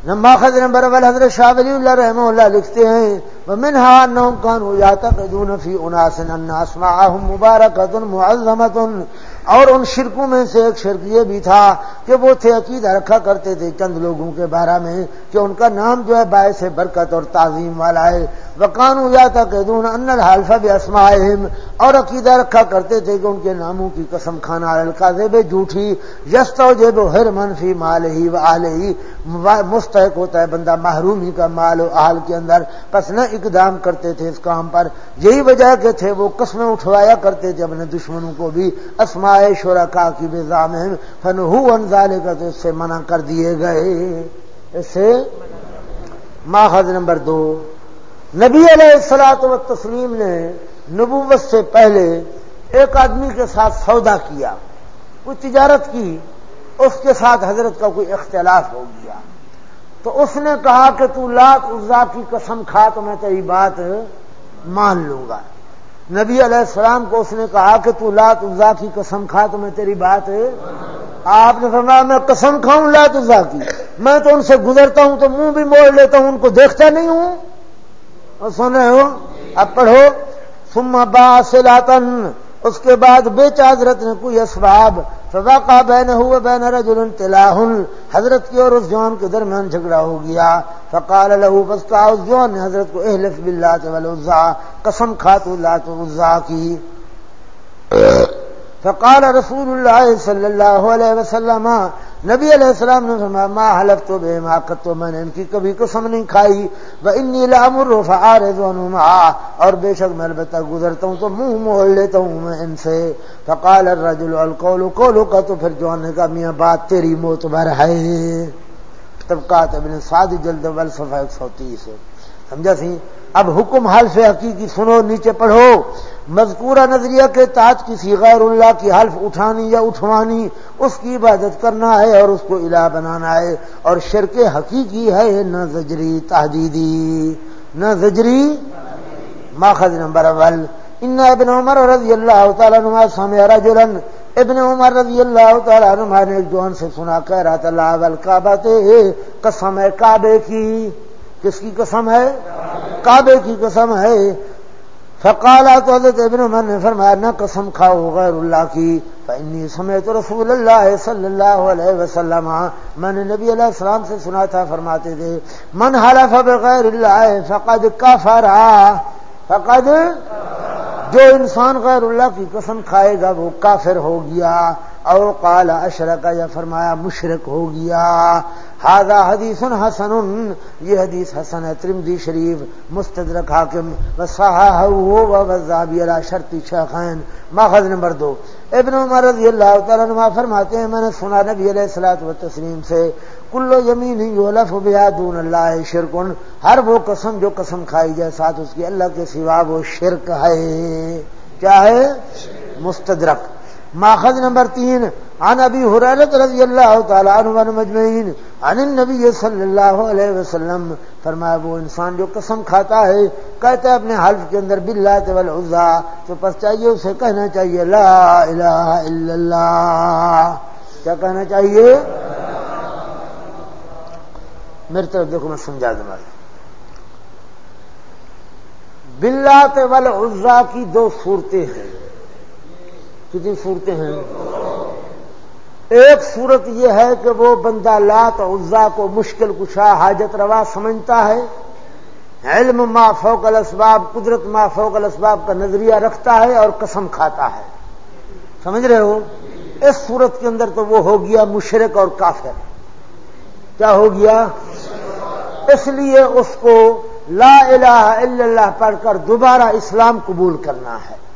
[SPEAKER 1] ماخذ نمبر اول حضرت شاہ ولی اللہ رحمہ اللہ لکھتے ہیں ومنها انهم كانوا يعتقدون في اناس ان اسماءهم مباركه معظمه اور ان شرکوں میں سے ایک شرک یہ بھی تھا کہ وہ تھے، عقیدہ رکھا کرتے تھے چند لوگوں کے بارے میں کہ ان کا نام جو ہے باعث برکت اور تعظیم والا ہے۔ وکانو یا تھا کہ دون ان الحلفہ بھی اسماعم اور عقیدہ رکھا کرتے تھے کہ ان کے ناموں کی قسم کھانا القا زیب جھوٹھی یست و جیب ہر منفی مال ہی و آل ہی مستحق ہوتا ہے بندہ محرومی کا مال و آل کے اندر۔ پس نہ اقدام کرتے تھے اس کام پر۔ یہی وجہ کے تھے وہ قسمیں اٹھوایا کرتے تھے اپنے دشمنوں کو بھی اسمائے شورا کا کی بزام فن انزالے کا تو اس سے منع کر دیے گئے۔ اس سے ماخذ نمبر دو۔ نبی علیہ السلاط و تسلیم نے نبوت سے پہلے ایک آدمی کے ساتھ سودا کیا۔ کوئی تجارت کی۔ اس کے ساتھ حضرت کا کوئی اختلاف ہو گیا۔ تو اس نے کہا کہ تو لات عزا کی قسم کھا تو میں تیری بات مان لوں گا۔ نبی علیہ السلام کو اس نے کہا کہ تو لات عزا کی قسم کھا تو میں تیری بات آپ نے فرمایا میں قسم کھاؤں لات عزا کی۔ میں تو ان سے گزرتا ہوں تو منہ بھی موڑ لیتا ہوں، ان کو دیکھتا نہیں ہوں۔ اور سنے ہو؟ اب پڑھو۔ سما با سے اس کے بعد بے حضرت نے کوئی اسباب فواقع بین ہوا بین رجل تلاح حضرت کی اور اس جوان کے درمیان جھگڑا ہو گیا۔ فقال له بس اس جوان نے حضرت کو اہلف باللہ والعزا، قسم کھات اللہ تو عزا کی۔ فقال رسول اللہ صلی اللہ علیہ وسلم، نبی علیہ السلام نے فرمایا، ما حلف تو بے ماقت تو میں نے ان کی کبھی قسم نہیں کھائی وہ انی لامر فعارض اور بے شک میں البتہ گزرتا ہوں تو منہ موڑ لیتا ہوں میں ان سے۔ فقال الرجل، القول قولو کا تو پھر جوان نے کہا، میاں بات تیری موتبر ہے۔ طبقات ابن سعد جلد ول صفحہ ایک سو تیس۔ سمجھا سی اب حکم حلف حقیقی سنو، نیچے پڑھو۔ مذکورہ نظریہ کے تحت کسی غیر اللہ کی حلف اٹھانی یا اٹھوانی، اس کی عبادت کرنا ہے اور اس کو الہ بنانا ہے۔ اور شرک حقیقی ہے، نہ زجری تحدیدی۔ نہ زجری ماخذ نمبر اول۔ ان ابن عمر رضی اللہ تعالیٰ نما سامع رجلن ابن عمر رضی اللہ تعالیٰ نما نے ایک جوان سے سنا کہہ رہا تھا لاول کعبہ قسم ہے کعبے کی۔ کس کی قسم ہے؟ کعبے کی قسم ہے۔ فقالا تو حضرت ابن عمر نے فرمایا، نہ قسم کھاؤ غیر اللہ کی۔ فانی سمیت رسول اللہ صلی اللہ علیہ وسلم۔ میں نے نبی علیہ السلام سے سنا تھا، فرماتے تھے، من حلف بغیر اللہ فقد کفرا فقد جو انسان غیر اللہ کی قسم کھائے گا، وہ کافر ہو گیا۔ اور قال، اشرک، یا فرمایا، مشرک ہو گیا۔ ہاضا حدیث حسن، یہ حدیث حسن ہے ترمدی شریف مستدرک حاکم وزابی شرطی شیخین ماخذ نمبر دو. ابن عمر رضی اللہ تعالیٰ نما فرماتے ہیں، میں نے سنا نبی علیہ السلاط و تسلیم سے کلو یمین یولف بیا دون اللہ شرکن، ہر وہ قسم جو قسم کھائی جائے، ساتھ اس کی اللہ کے سوا وہ شرک ہے۔ کیا ہے؟ مستدرک۔ ماخذ نمبر تین، عن ابی حریرت رضی اللہ تعالیٰ عنہ مجمعین، عن النبی صلی اللہ علیہ وسلم، فرمایا وہ انسان جو قسم کھاتا ہے، کہتا ہے اپنے حلف کے اندر باللہ والعزا، تو پس چاہیے اسے کہنا چاہیے لا الہ الا اللہ۔ کیا کہنا چاہیے؟ میری طرف دیکھو، میں سمجھا دوں بلات والعزا کی دو صورتیں ہیں۔ کتنی صورتیں ہیں؟ ایک صورت یہ ہے کہ وہ بندہ لات عزا کو مشکل کشا حاجت روا سمجھتا ہے، علم ما فوق الاسباب، قدرت ما فوق الاسباب کا نظریہ رکھتا ہے اور قسم کھاتا ہے۔ سمجھ رہے ہو؟ اس صورت کے اندر تو وہ ہو گیا مشرق اور کافر۔ کیا ہو گیا؟ اس لیے اس کو لا الہ الا اللہ پڑھ کر دوبارہ اسلام قبول کرنا ہے۔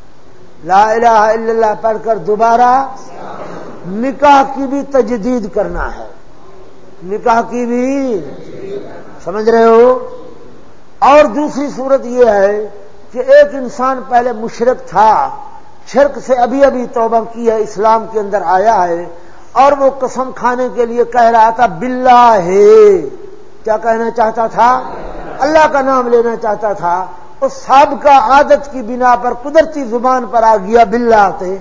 [SPEAKER 1] لا الہ الا اللہ پڑھ کر دوبارہ نکاح کی بھی تجدید کرنا ہے۔ نکاح کی بھی سمجھ رہے ہو؟ اور دوسری صورت یہ ہے کہ ایک انسان پہلے مشرق تھا، شرک سے ابھی ابھی توبہ کی ہے، اسلام کے اندر آیا ہے اور وہ قسم کھانے کے لیے کہہ رہا تھا بلا ہے کیا کہنا چاہتا تھا؟ اللہ کا نام لینا چاہتا تھا۔ اس سابقہ عادت کی بنا پر قدرتی زبان پر آ گیا بلا آتے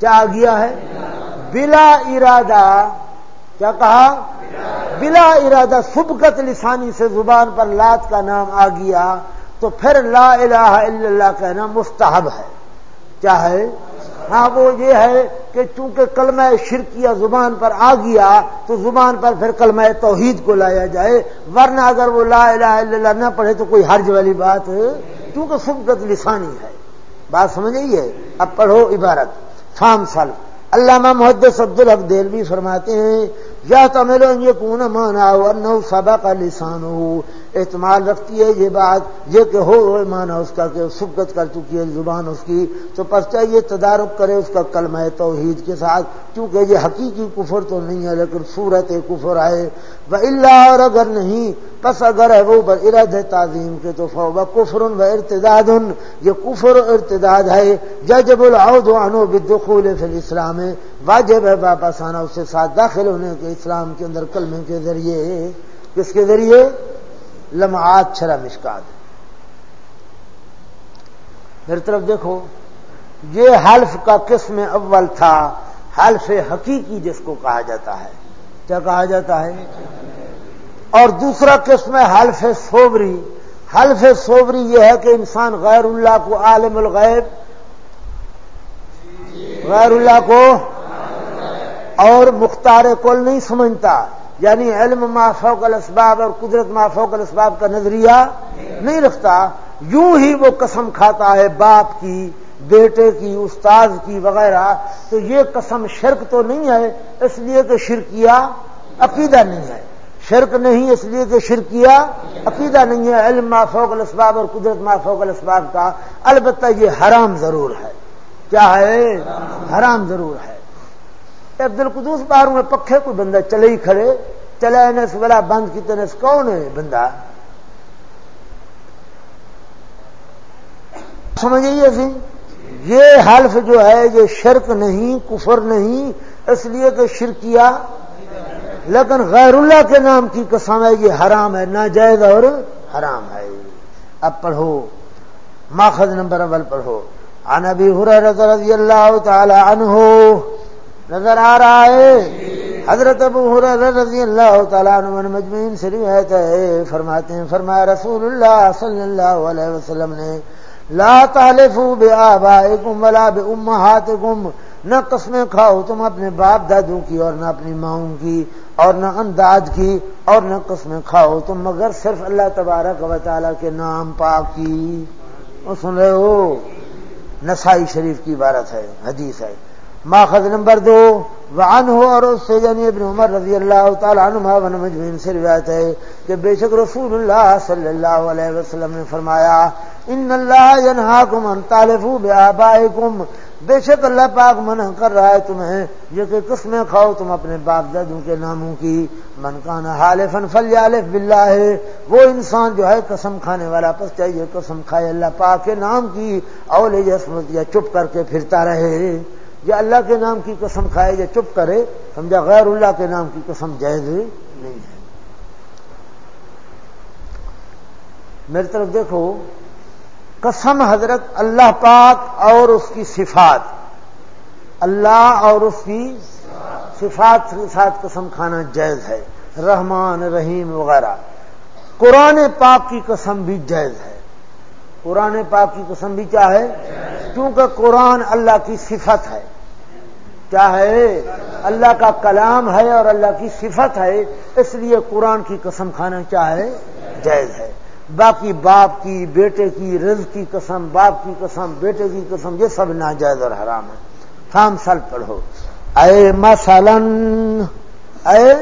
[SPEAKER 1] کیا آ گیا ہے؟ بلا ارادہ۔ کیا کہا؟ بلا ارادہ۔ سبقت لسانی سے زبان پر لات کا نام آ گیا تو پھر لا الہ الا اللہ کہنا مستحب ہے۔ کیا ہے؟ ہاں وہ یہ ہے کہ چونکہ کلمہ شرکیہ زبان پر آ گیا، تو زبان پر پھر کلمہ توحید کو لایا جائے، ورنہ اگر وہ لا الہ الا اللہ نہ پڑھے تو کوئی حرج والی بات کیونکہ سبقت لسانی ہے۔ بات سمجھ ہے؟ اب پڑھو عبارت، فام سال علامہ محدث عبد الحق دیر بھی فرماتے ہیں، یا تملو یہ کون مانا نو سبا کا لسان ہو احتمال رکھتی ہے یہ بات، یہ کہ ہو مانا اس کا کہ سبقت کر چکی ہے، زبان اس کی، تو پس چاہیے تدارک کرے اس کا کلمہ توحید کے ساتھ، کیونکہ یہ حقیقی کفر تو نہیں ہے، لیکن صورت کفر آئے۔ وہ اللہ اور اگر نہیں، پس اگر ہے وہ ارد ہے تعظیم کے، تو فوبا کفر و ارتداد۔ یہ کفر و ارتداد ہے جب العود عنو بدخول فی الاسلام۔ واجب ہے واپس آنا اس سے ساتھ داخل ہونے کے، اسلام کے اندر کلمے کے ذریعے۔ کس کے ذریعے؟ لمعات چھرا مشکات۔ میری طرف دیکھو، یہ حلف کا قسم اول تھا، حلف حقیقی جس کو کہا جاتا ہے۔ کیا کہا جاتا ہے؟ اور دوسرا قسم ہے حلف سوبری حلف سوبری یہ ہے کہ انسان غیر اللہ کو عالم الغیب، غیر اللہ کو اور مختار کل نہیں سمجھتا۔ یعنی علم ما فوق الاسباب اور قدرت ما فوق الاسباب کا نظریہ نہیں رکھتا، یوں ہی وہ قسم کھاتا ہے باپ کی، بیٹے کی، استاد کی وغیرہ، تو یہ قسم شرک تو نہیں ہے، اس لیے کہ شرکیہ عقیدہ نہیں ہے۔ شرک نہیں، اس لیے کہ شرکیہ عقیدہ نہیں ہے۔ علم ما فوق الاسباب اور قدرت ما فوق الاسباب کا، البتہ یہ حرام ضرور ہے۔ کیا ہے؟ حرام ضرور ہے۔ عبد القدوس باروں میں پکھے کوئی بندہ چلے ہی کھڑے، چلے نس والا بند کی تنس کون ہے بندہ؟ سمجھیے سی یہ حلف جو ہے، یہ شرک نہیں، کفر نہیں، اس لیے کہ شرکیہ، لیکن غیر اللہ کے نام کی قسم ہے، یہ حرام ہے، ناجائز اور حرام ہے۔ اب پڑھو، ماخذ نمبر اول پڑھو۔ عن ابی حریرہ رضی اللہ تعالی عنہ نظر آ رہا ہے۔ حضرت ابو رضی اللہ تعالی عنہ مجمعین سے روایت ہے۔ فرماتے ہیں، فرمایا رسول اللہ صلی اللہ علیہ وسلم نے، لا تحلفوا بآبائکم ولا بامہاتکم نہ قسمیں کھاؤ تم اپنے باپ دادو کی اور نہ اپنی ماؤں کی اور نہ انداز کی اور نہ قسمیں کھاؤ تم، مگر صرف اللہ تبارک و تعالیٰ کے نام پاک کی۔ سن رہے ہو؟ نسائی شریف کی عبارت ہے، حدیث ہے۔ ماخذ نمبر دو وعن ہو اور اس سے یعنی ابن عمر رضی اللہ تعالیٰ عنہ ون مجمعین سے روایت ہے کہ بے شک رسول اللہ صلی اللہ علیہ وسلم نے فرمایا، ان اللہ ینہاکم ان تالفو بے بے شک اللہ پاک منع کر رہا ہے تمہیں، یہ کہ قسمیں کھاؤ تم اپنے باپ دادوں کے ناموں کی۔ من کان حالفن فلیالف باللہ ہے وہ انسان جو ہے قسم کھانے والا، پس چاہیے قسم کھائے اللہ پاک کے نام کی اول جسمت یا چپ کر کے پھرتا رہے۔ یا اللہ کے نام کی قسم کھائے یا چپ کرے سمجھا؟ غیر اللہ کے نام کی قسم جائز نہیں۔ ہے میری طرف دیکھو قسم حضرت اللہ پاک اور اس کی صفات۔ اللہ اور اس کی صفات کے ساتھ قسم کھانا جائز ہے۔ رحمان رحیم وغیرہ۔ قرآن پاک کی قسم بھی جائز ہے۔ قرآن پاک کی قسم بھی کیا ہے؟ کیونکہ قرآن اللہ کی صفت ہے۔ کیا ہے؟ اللہ کا کلام ہے اور اللہ کی صفت ہے، اس لیے قرآن کی قسم کھانا کیا ہے؟ جائز ہے۔ باقی باپ کی، بیٹے کی رز کی قسم، باپ کی قسم، بیٹے کی قسم، یہ سب ناجائز اور حرام ہے خام سل پڑھو۔ اے مثلاً، اے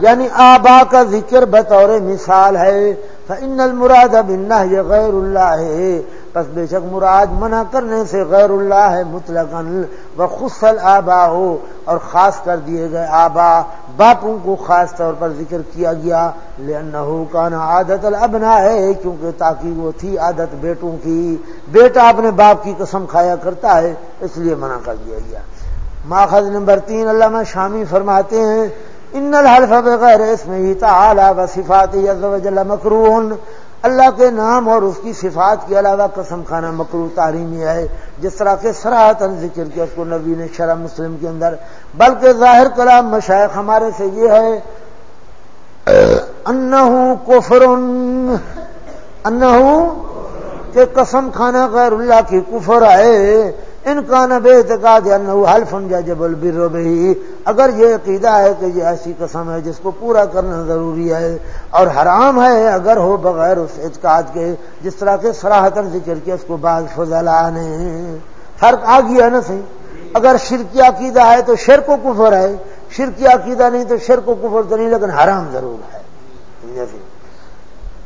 [SPEAKER 1] یعنی آبا کا ذکر بطور مثال ہے۔ ان المراد اب یہ غیر اللہ ہے پس بے شک مراد منع کرنے سے غیر اللہ ہے مطلق و خسل آبا ہو اور خاص کر دیے گئے آبا، باپوں کو خاص طور پر ذکر کیا گیا لہو کا نا عادت البنا ہے کیونکہ تاکہ وہ تھی عادت بیٹوں کی۔ بیٹا اپنے باپ کی قسم کھایا کرتا ہے، اس لیے منع کر دیا گیا۔ ماخذ نمبر تین، علامہ شامی فرماتے ہیں ان الحلف بغیر اس میں ہی تعالی و صفات مکرون۔ اللہ کے نام اور اس کی صفات کے علاوہ قسم خانہ مکرو تعلیمی ہے، جس طرح کے سراہتن ذکر کیا اس کو نبی نے شرح مسلم کے اندر۔ بلکہ ظاہر کلام مشائق ہمارے سے یہ ہے، انہو کفر انہو کہ قسم کھانا غیر اللہ کی کفر ہے ان کا نب اعتقاد حلف جب البر بہی۔ اگر یہ عقیدہ ہے کہ یہ ایسی قسم ہے جس کو پورا کرنا ضروری ہے اور حرام ہے، اگر ہو بغیر اس اعتقاد کے جس طرح کے سراہتن ذکر کے اس کو بعض فضلا نے۔ فرق آ گیا نا صحیح؟ اگر شرکی عقیدہ ہے تو شر کو کفر ہے، شرکی عقیدہ نہیں تو شر کو کفر تو نہیں، لیکن حرام ضرور ہے۔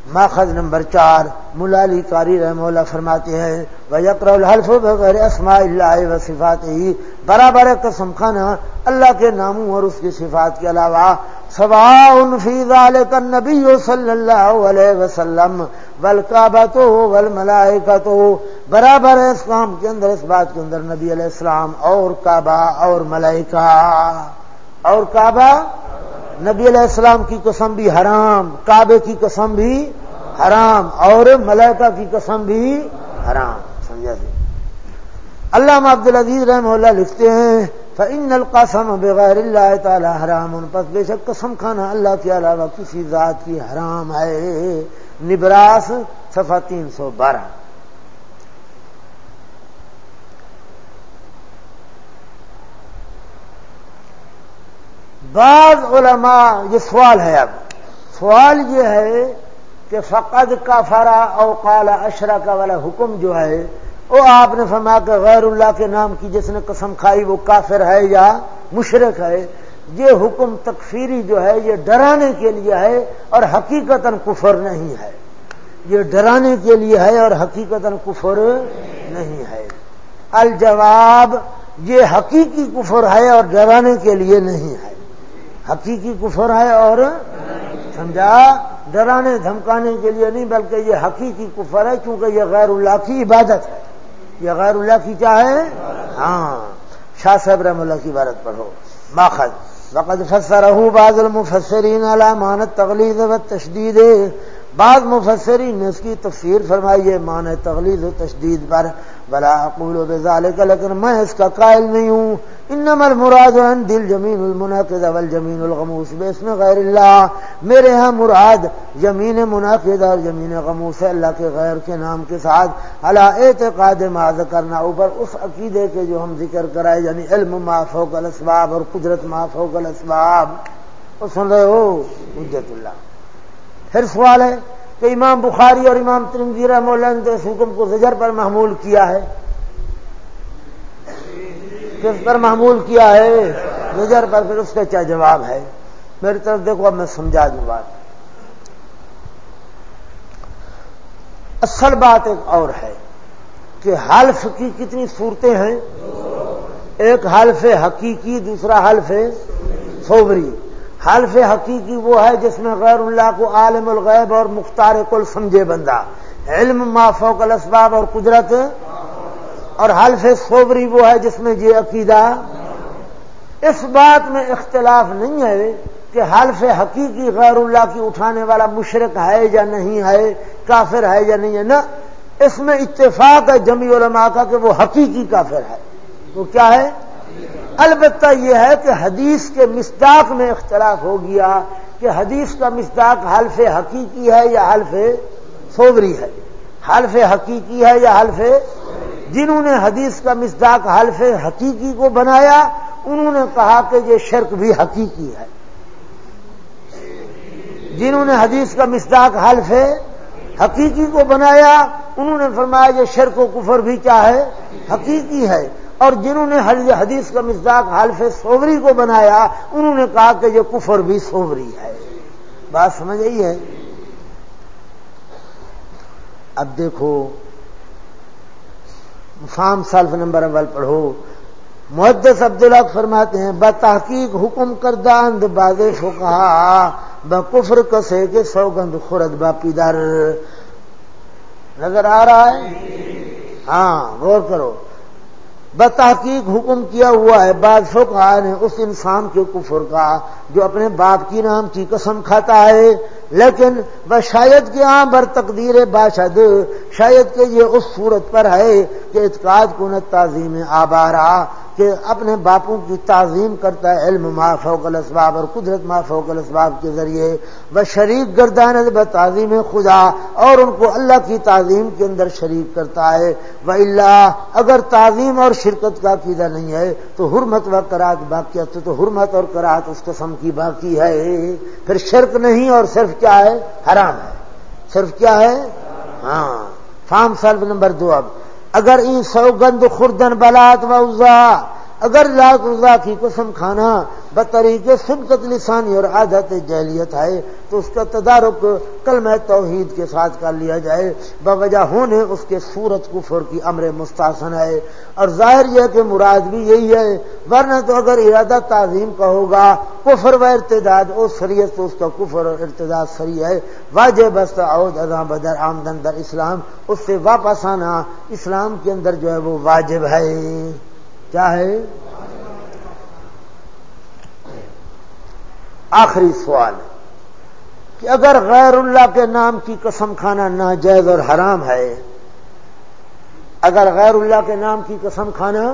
[SPEAKER 1] ماخذ نمبر چار، ملالی کاری رحم اللہ فرماتے ہیں الحلف بغیر اسماء اللہ و صفات ہی برابر قسم خانہ اللہ کے ناموں اور اس کی صفات کے علاوہ سوا فی ذالک النبی صلی اللہ علیہ وسلم والکعبۃ والملائکۃ برابر ہے اس کام کے اندر، اس بات کے اندر نبی علیہ السلام اور کعبہ اور ملائکہ۔ اور کعبہ نبی علیہ السلام کی قسم بھی حرام، کعبے کی قسم بھی حرام، اور ملائکہ کی قسم بھی حرام، سمجھا جی؟ اللہ عبد العزیز رحم اللہ لکھتے ہیں فن القاسم بغیر اللہ تعالی حرام ان پس بے شک قسم کھانا اللہ کے علاوہ کسی ذات کی حرام ہے۔ نبراس صفحہ تین سو بارہ۔ بعض علماء، یہ سوال ہے اب۔ سوال یہ ہے کہ فقد کا فرا اوقال اشرا کا والا حکم جو ہے وہ آپ نے فرمایا کہ غیر اللہ کے نام کی جس نے قسم کھائی وہ کافر ہے یا مشرق ہے، یہ حکم تکفیری جو ہے، یہ ڈرانے کے لیے ہے اور حقیقت کفر نہیں ہے۔ یہ ڈرانے کے لیے ہے اور حقیقت کفر نہیں ہے۔ الجواب، یہ حقیقی کفر ہے اور ڈرانے کے لیے نہیں ہے۔ حقیقی کفر ہے اور سمجھا؟ ڈرانے، دھمکانے کے لیے نہیں، بلکہ یہ حقیقی کفر ہے، کیونکہ یہ غیر اللہ کی عبادت ہے۔ یہ غیر اللہ کی کیا ہے؟ ہاں۔ شاہ صاحب رحم اللہ کی عبادت پڑھو ماخذ وقت فسرہ بعض المفسرین علی مانت تغلیظ و تشدید بعض مفسرین نے اس کی تفسیر فرمائی ہے مان تغلیظ و تشدید پر۔ بلا اقول و بذالک لیکن میں اس کا قائل نہیں ہوں۔ انما المراد عن دل جمین المناقض والجمین الغموس، بے غیر اللہ، میرے ہاں مراد جمین مناقض اور جمین غموس ہے، اللہ کے غیر کے نام کے ساتھ۔ علا اعتقاد ما کرنا اوپر اس عقیدے کے جو ہم ذکر کرائے یعنی علم ما فوق الاسباب اور قدرت ما فوق الاسباب۔ وہ سن رہے ہو؟ حجت اللہ۔ پھر سوال ہے کہ امام بخاری اور امام ترنگیرہ مولانا نے اس حکم کو زجر پر محمول کیا ہے؟ کس پر محمول کیا ہے؟ زجر پر پھر اس کا کیا جواب ہے؟ میری طرف دیکھو، اب میں سمجھا دوں بات۔ اصل بات ایک اور ہے کہ حلف کی کتنی صورتیں ہیں؟ ایک حلف حقیقی، دوسرا حلف صوبری حلف حقیقی وہ ہے جس میں غیر اللہ کو عالم الغیب اور مختار کل سمجھے بندہ۔ علم ما فوق الاسباب اور قدرت اور حلف صوبری وہ ہے جس میں یہ عقیدہ اس بات میں اختلاف نہیں ہے کہ حلف حقیقی غیر اللہ کی اٹھانے والا مشرق ہے یا نہیں ہے، کافر ہے یا نہیں ہے نا اس میں اتفاق ہے جمی علماء کا کہ وہ حقیقی کافر ہے۔ وہ کیا ہے؟ البتہ یہ ہے کہ حدیث کے مصداق میں اختلاف ہو گیا کہ حدیث کا مصداق حلف حقیقی ہے یا حلف صوبری ہے۔ حلف حقیقی ہے یا حلف جنہوں نے حدیث کا مصداق حلف حقیقی کو بنایا، انہوں نے کہا کہ یہ شرک بھی حقیقی ہے۔ جنہوں نے حدیث کا مصداق حلف حقیقی کو بنایا، انہوں نے فرمایا یہ شرک و کفر بھی کیا ہے؟ حقیقی ہے۔ اور جنہوں نے حدیث کا مزداق حالف سوبری کو بنایا، انہوں نے کہا کہ یہ کفر بھی سوبری ہے۔ بات سمجھ آئی ہے؟ اب دیکھو، فام سلف نمبر اول پڑھو۔ محدث عبداللہ فرماتے ہیں، بتحقیق حکم کردہ اند بازش فکا کہا بکفر کسے کے سوگند خورد باپی در۔ نظر آ رہا ہے؟ ہاں غور کرو۔ بتحقیق حکم کیا ہوا ہے بادشاہ نے اس انسان کے کفر کا، جو اپنے باپ کی نام کی قسم کھاتا ہے۔ لیکن وہ شاید کہ عام بر تقدیر باشد، شاید کہ یہ اس صورت پر ہے کہ اعتقاد کنت تعظیم آبارہ کہ اپنے باپوں کی تعظیم کرتا ہے، علم ما فوق الاسباب اور قدرت ما فوق الاسباب کے ذریعے۔ وہ شریک گردان ب تعظیم خدا اور ان کو اللہ کی تعظیم کے اندر شریک کرتا ہے۔ وہ اللہ اگر تعظیم اور شرکت کا عقیدہ نہیں ہے، تو حرمت و کراط باقی تو حرمت اور کراط اس قسم کی باقی ہے۔ پھر شرک نہیں اور صرف کیا ہے؟ حرام ہے۔ صرف کیا ہے؟ ہاں۔ فارم سلف نمبر دو اب۔ اگر این سوگند خوردن بلات و اوزا اگر لاک رضا کی قسم کھانا بطریق سبقت لسانی اور عادت جہلیت ہے تو اس کا تدارک کلمہ توحید کے ساتھ کر لیا جائے۔ بوجہ ہونے اس کے صورت کفر کی امر مستحسن ہے اور ظاہر یہ کہ مراد بھی یہی ہے، ورنہ تو اگر ارادہ تعظیم کا ہوگا، کفر و ارتداد، او سریت تو اس کا کفر اور ارتداد سری ہے۔ واجب بست عود ادا بدر آمدن در اسلام، اس سے واپس آنا اسلام کے اندر جو ہے وہ واجب ہے۔ کیا ہے؟ آخری سوال کہ اگر غیر اللہ کے نام کی قسم کھانا ناجائز اور حرام ہے، اگر غیر اللہ کے نام کی قسم کھانا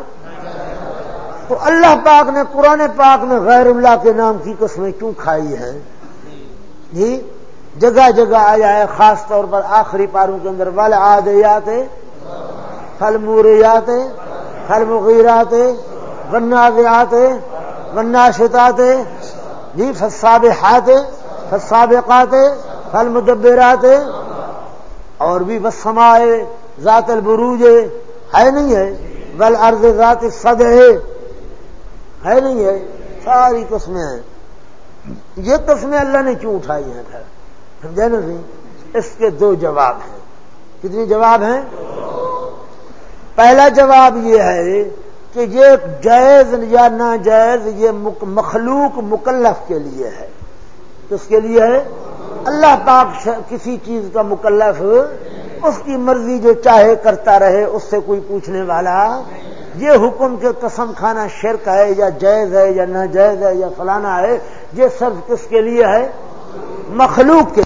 [SPEAKER 1] تو اللہ پاک نے قرآن پاک میں غیر اللہ کے نام کی قسمیں کیوں کھائی ہیں؟ جی جگہ جگہ آیا ہے، خاص طور پر آخری پاروں کے اندر والے آدیات پھل موریات پھل مغیرات ونازیات وناشتات جی فساب ہاتھ فسابقات پھل مدبرات اور بھی بس سمائے ذات البروج، ہے نہیں ہے؟ بل ارض ذات صد ہے ہے نہیں ہے؟ ساری قسمیں ہیں۔ یہ قسمیں اللہ نے کیوں اٹھائی ہیں پھر؟ سمجھے نا اس کے دو جواب ہیں۔ کتنی جواب ہیں؟ پہلا جواب یہ ہے کہ یہ جائز یا ناجائز یہ مخلوق مکلف کے لیے ہے۔ کس کے لیے ہے؟ اللہ پاک کسی چیز کا مکلف، اس کی مرضی جو چاہے کرتا رہے، اس سے کوئی پوچھنے والا۔ یہ حکم کے قسم کھانا شرک ہے یا جائز ہے یا ناجائز ہے یا فلانا ہے، یہ سب کس کے لیے ہے؟ مخلوق کے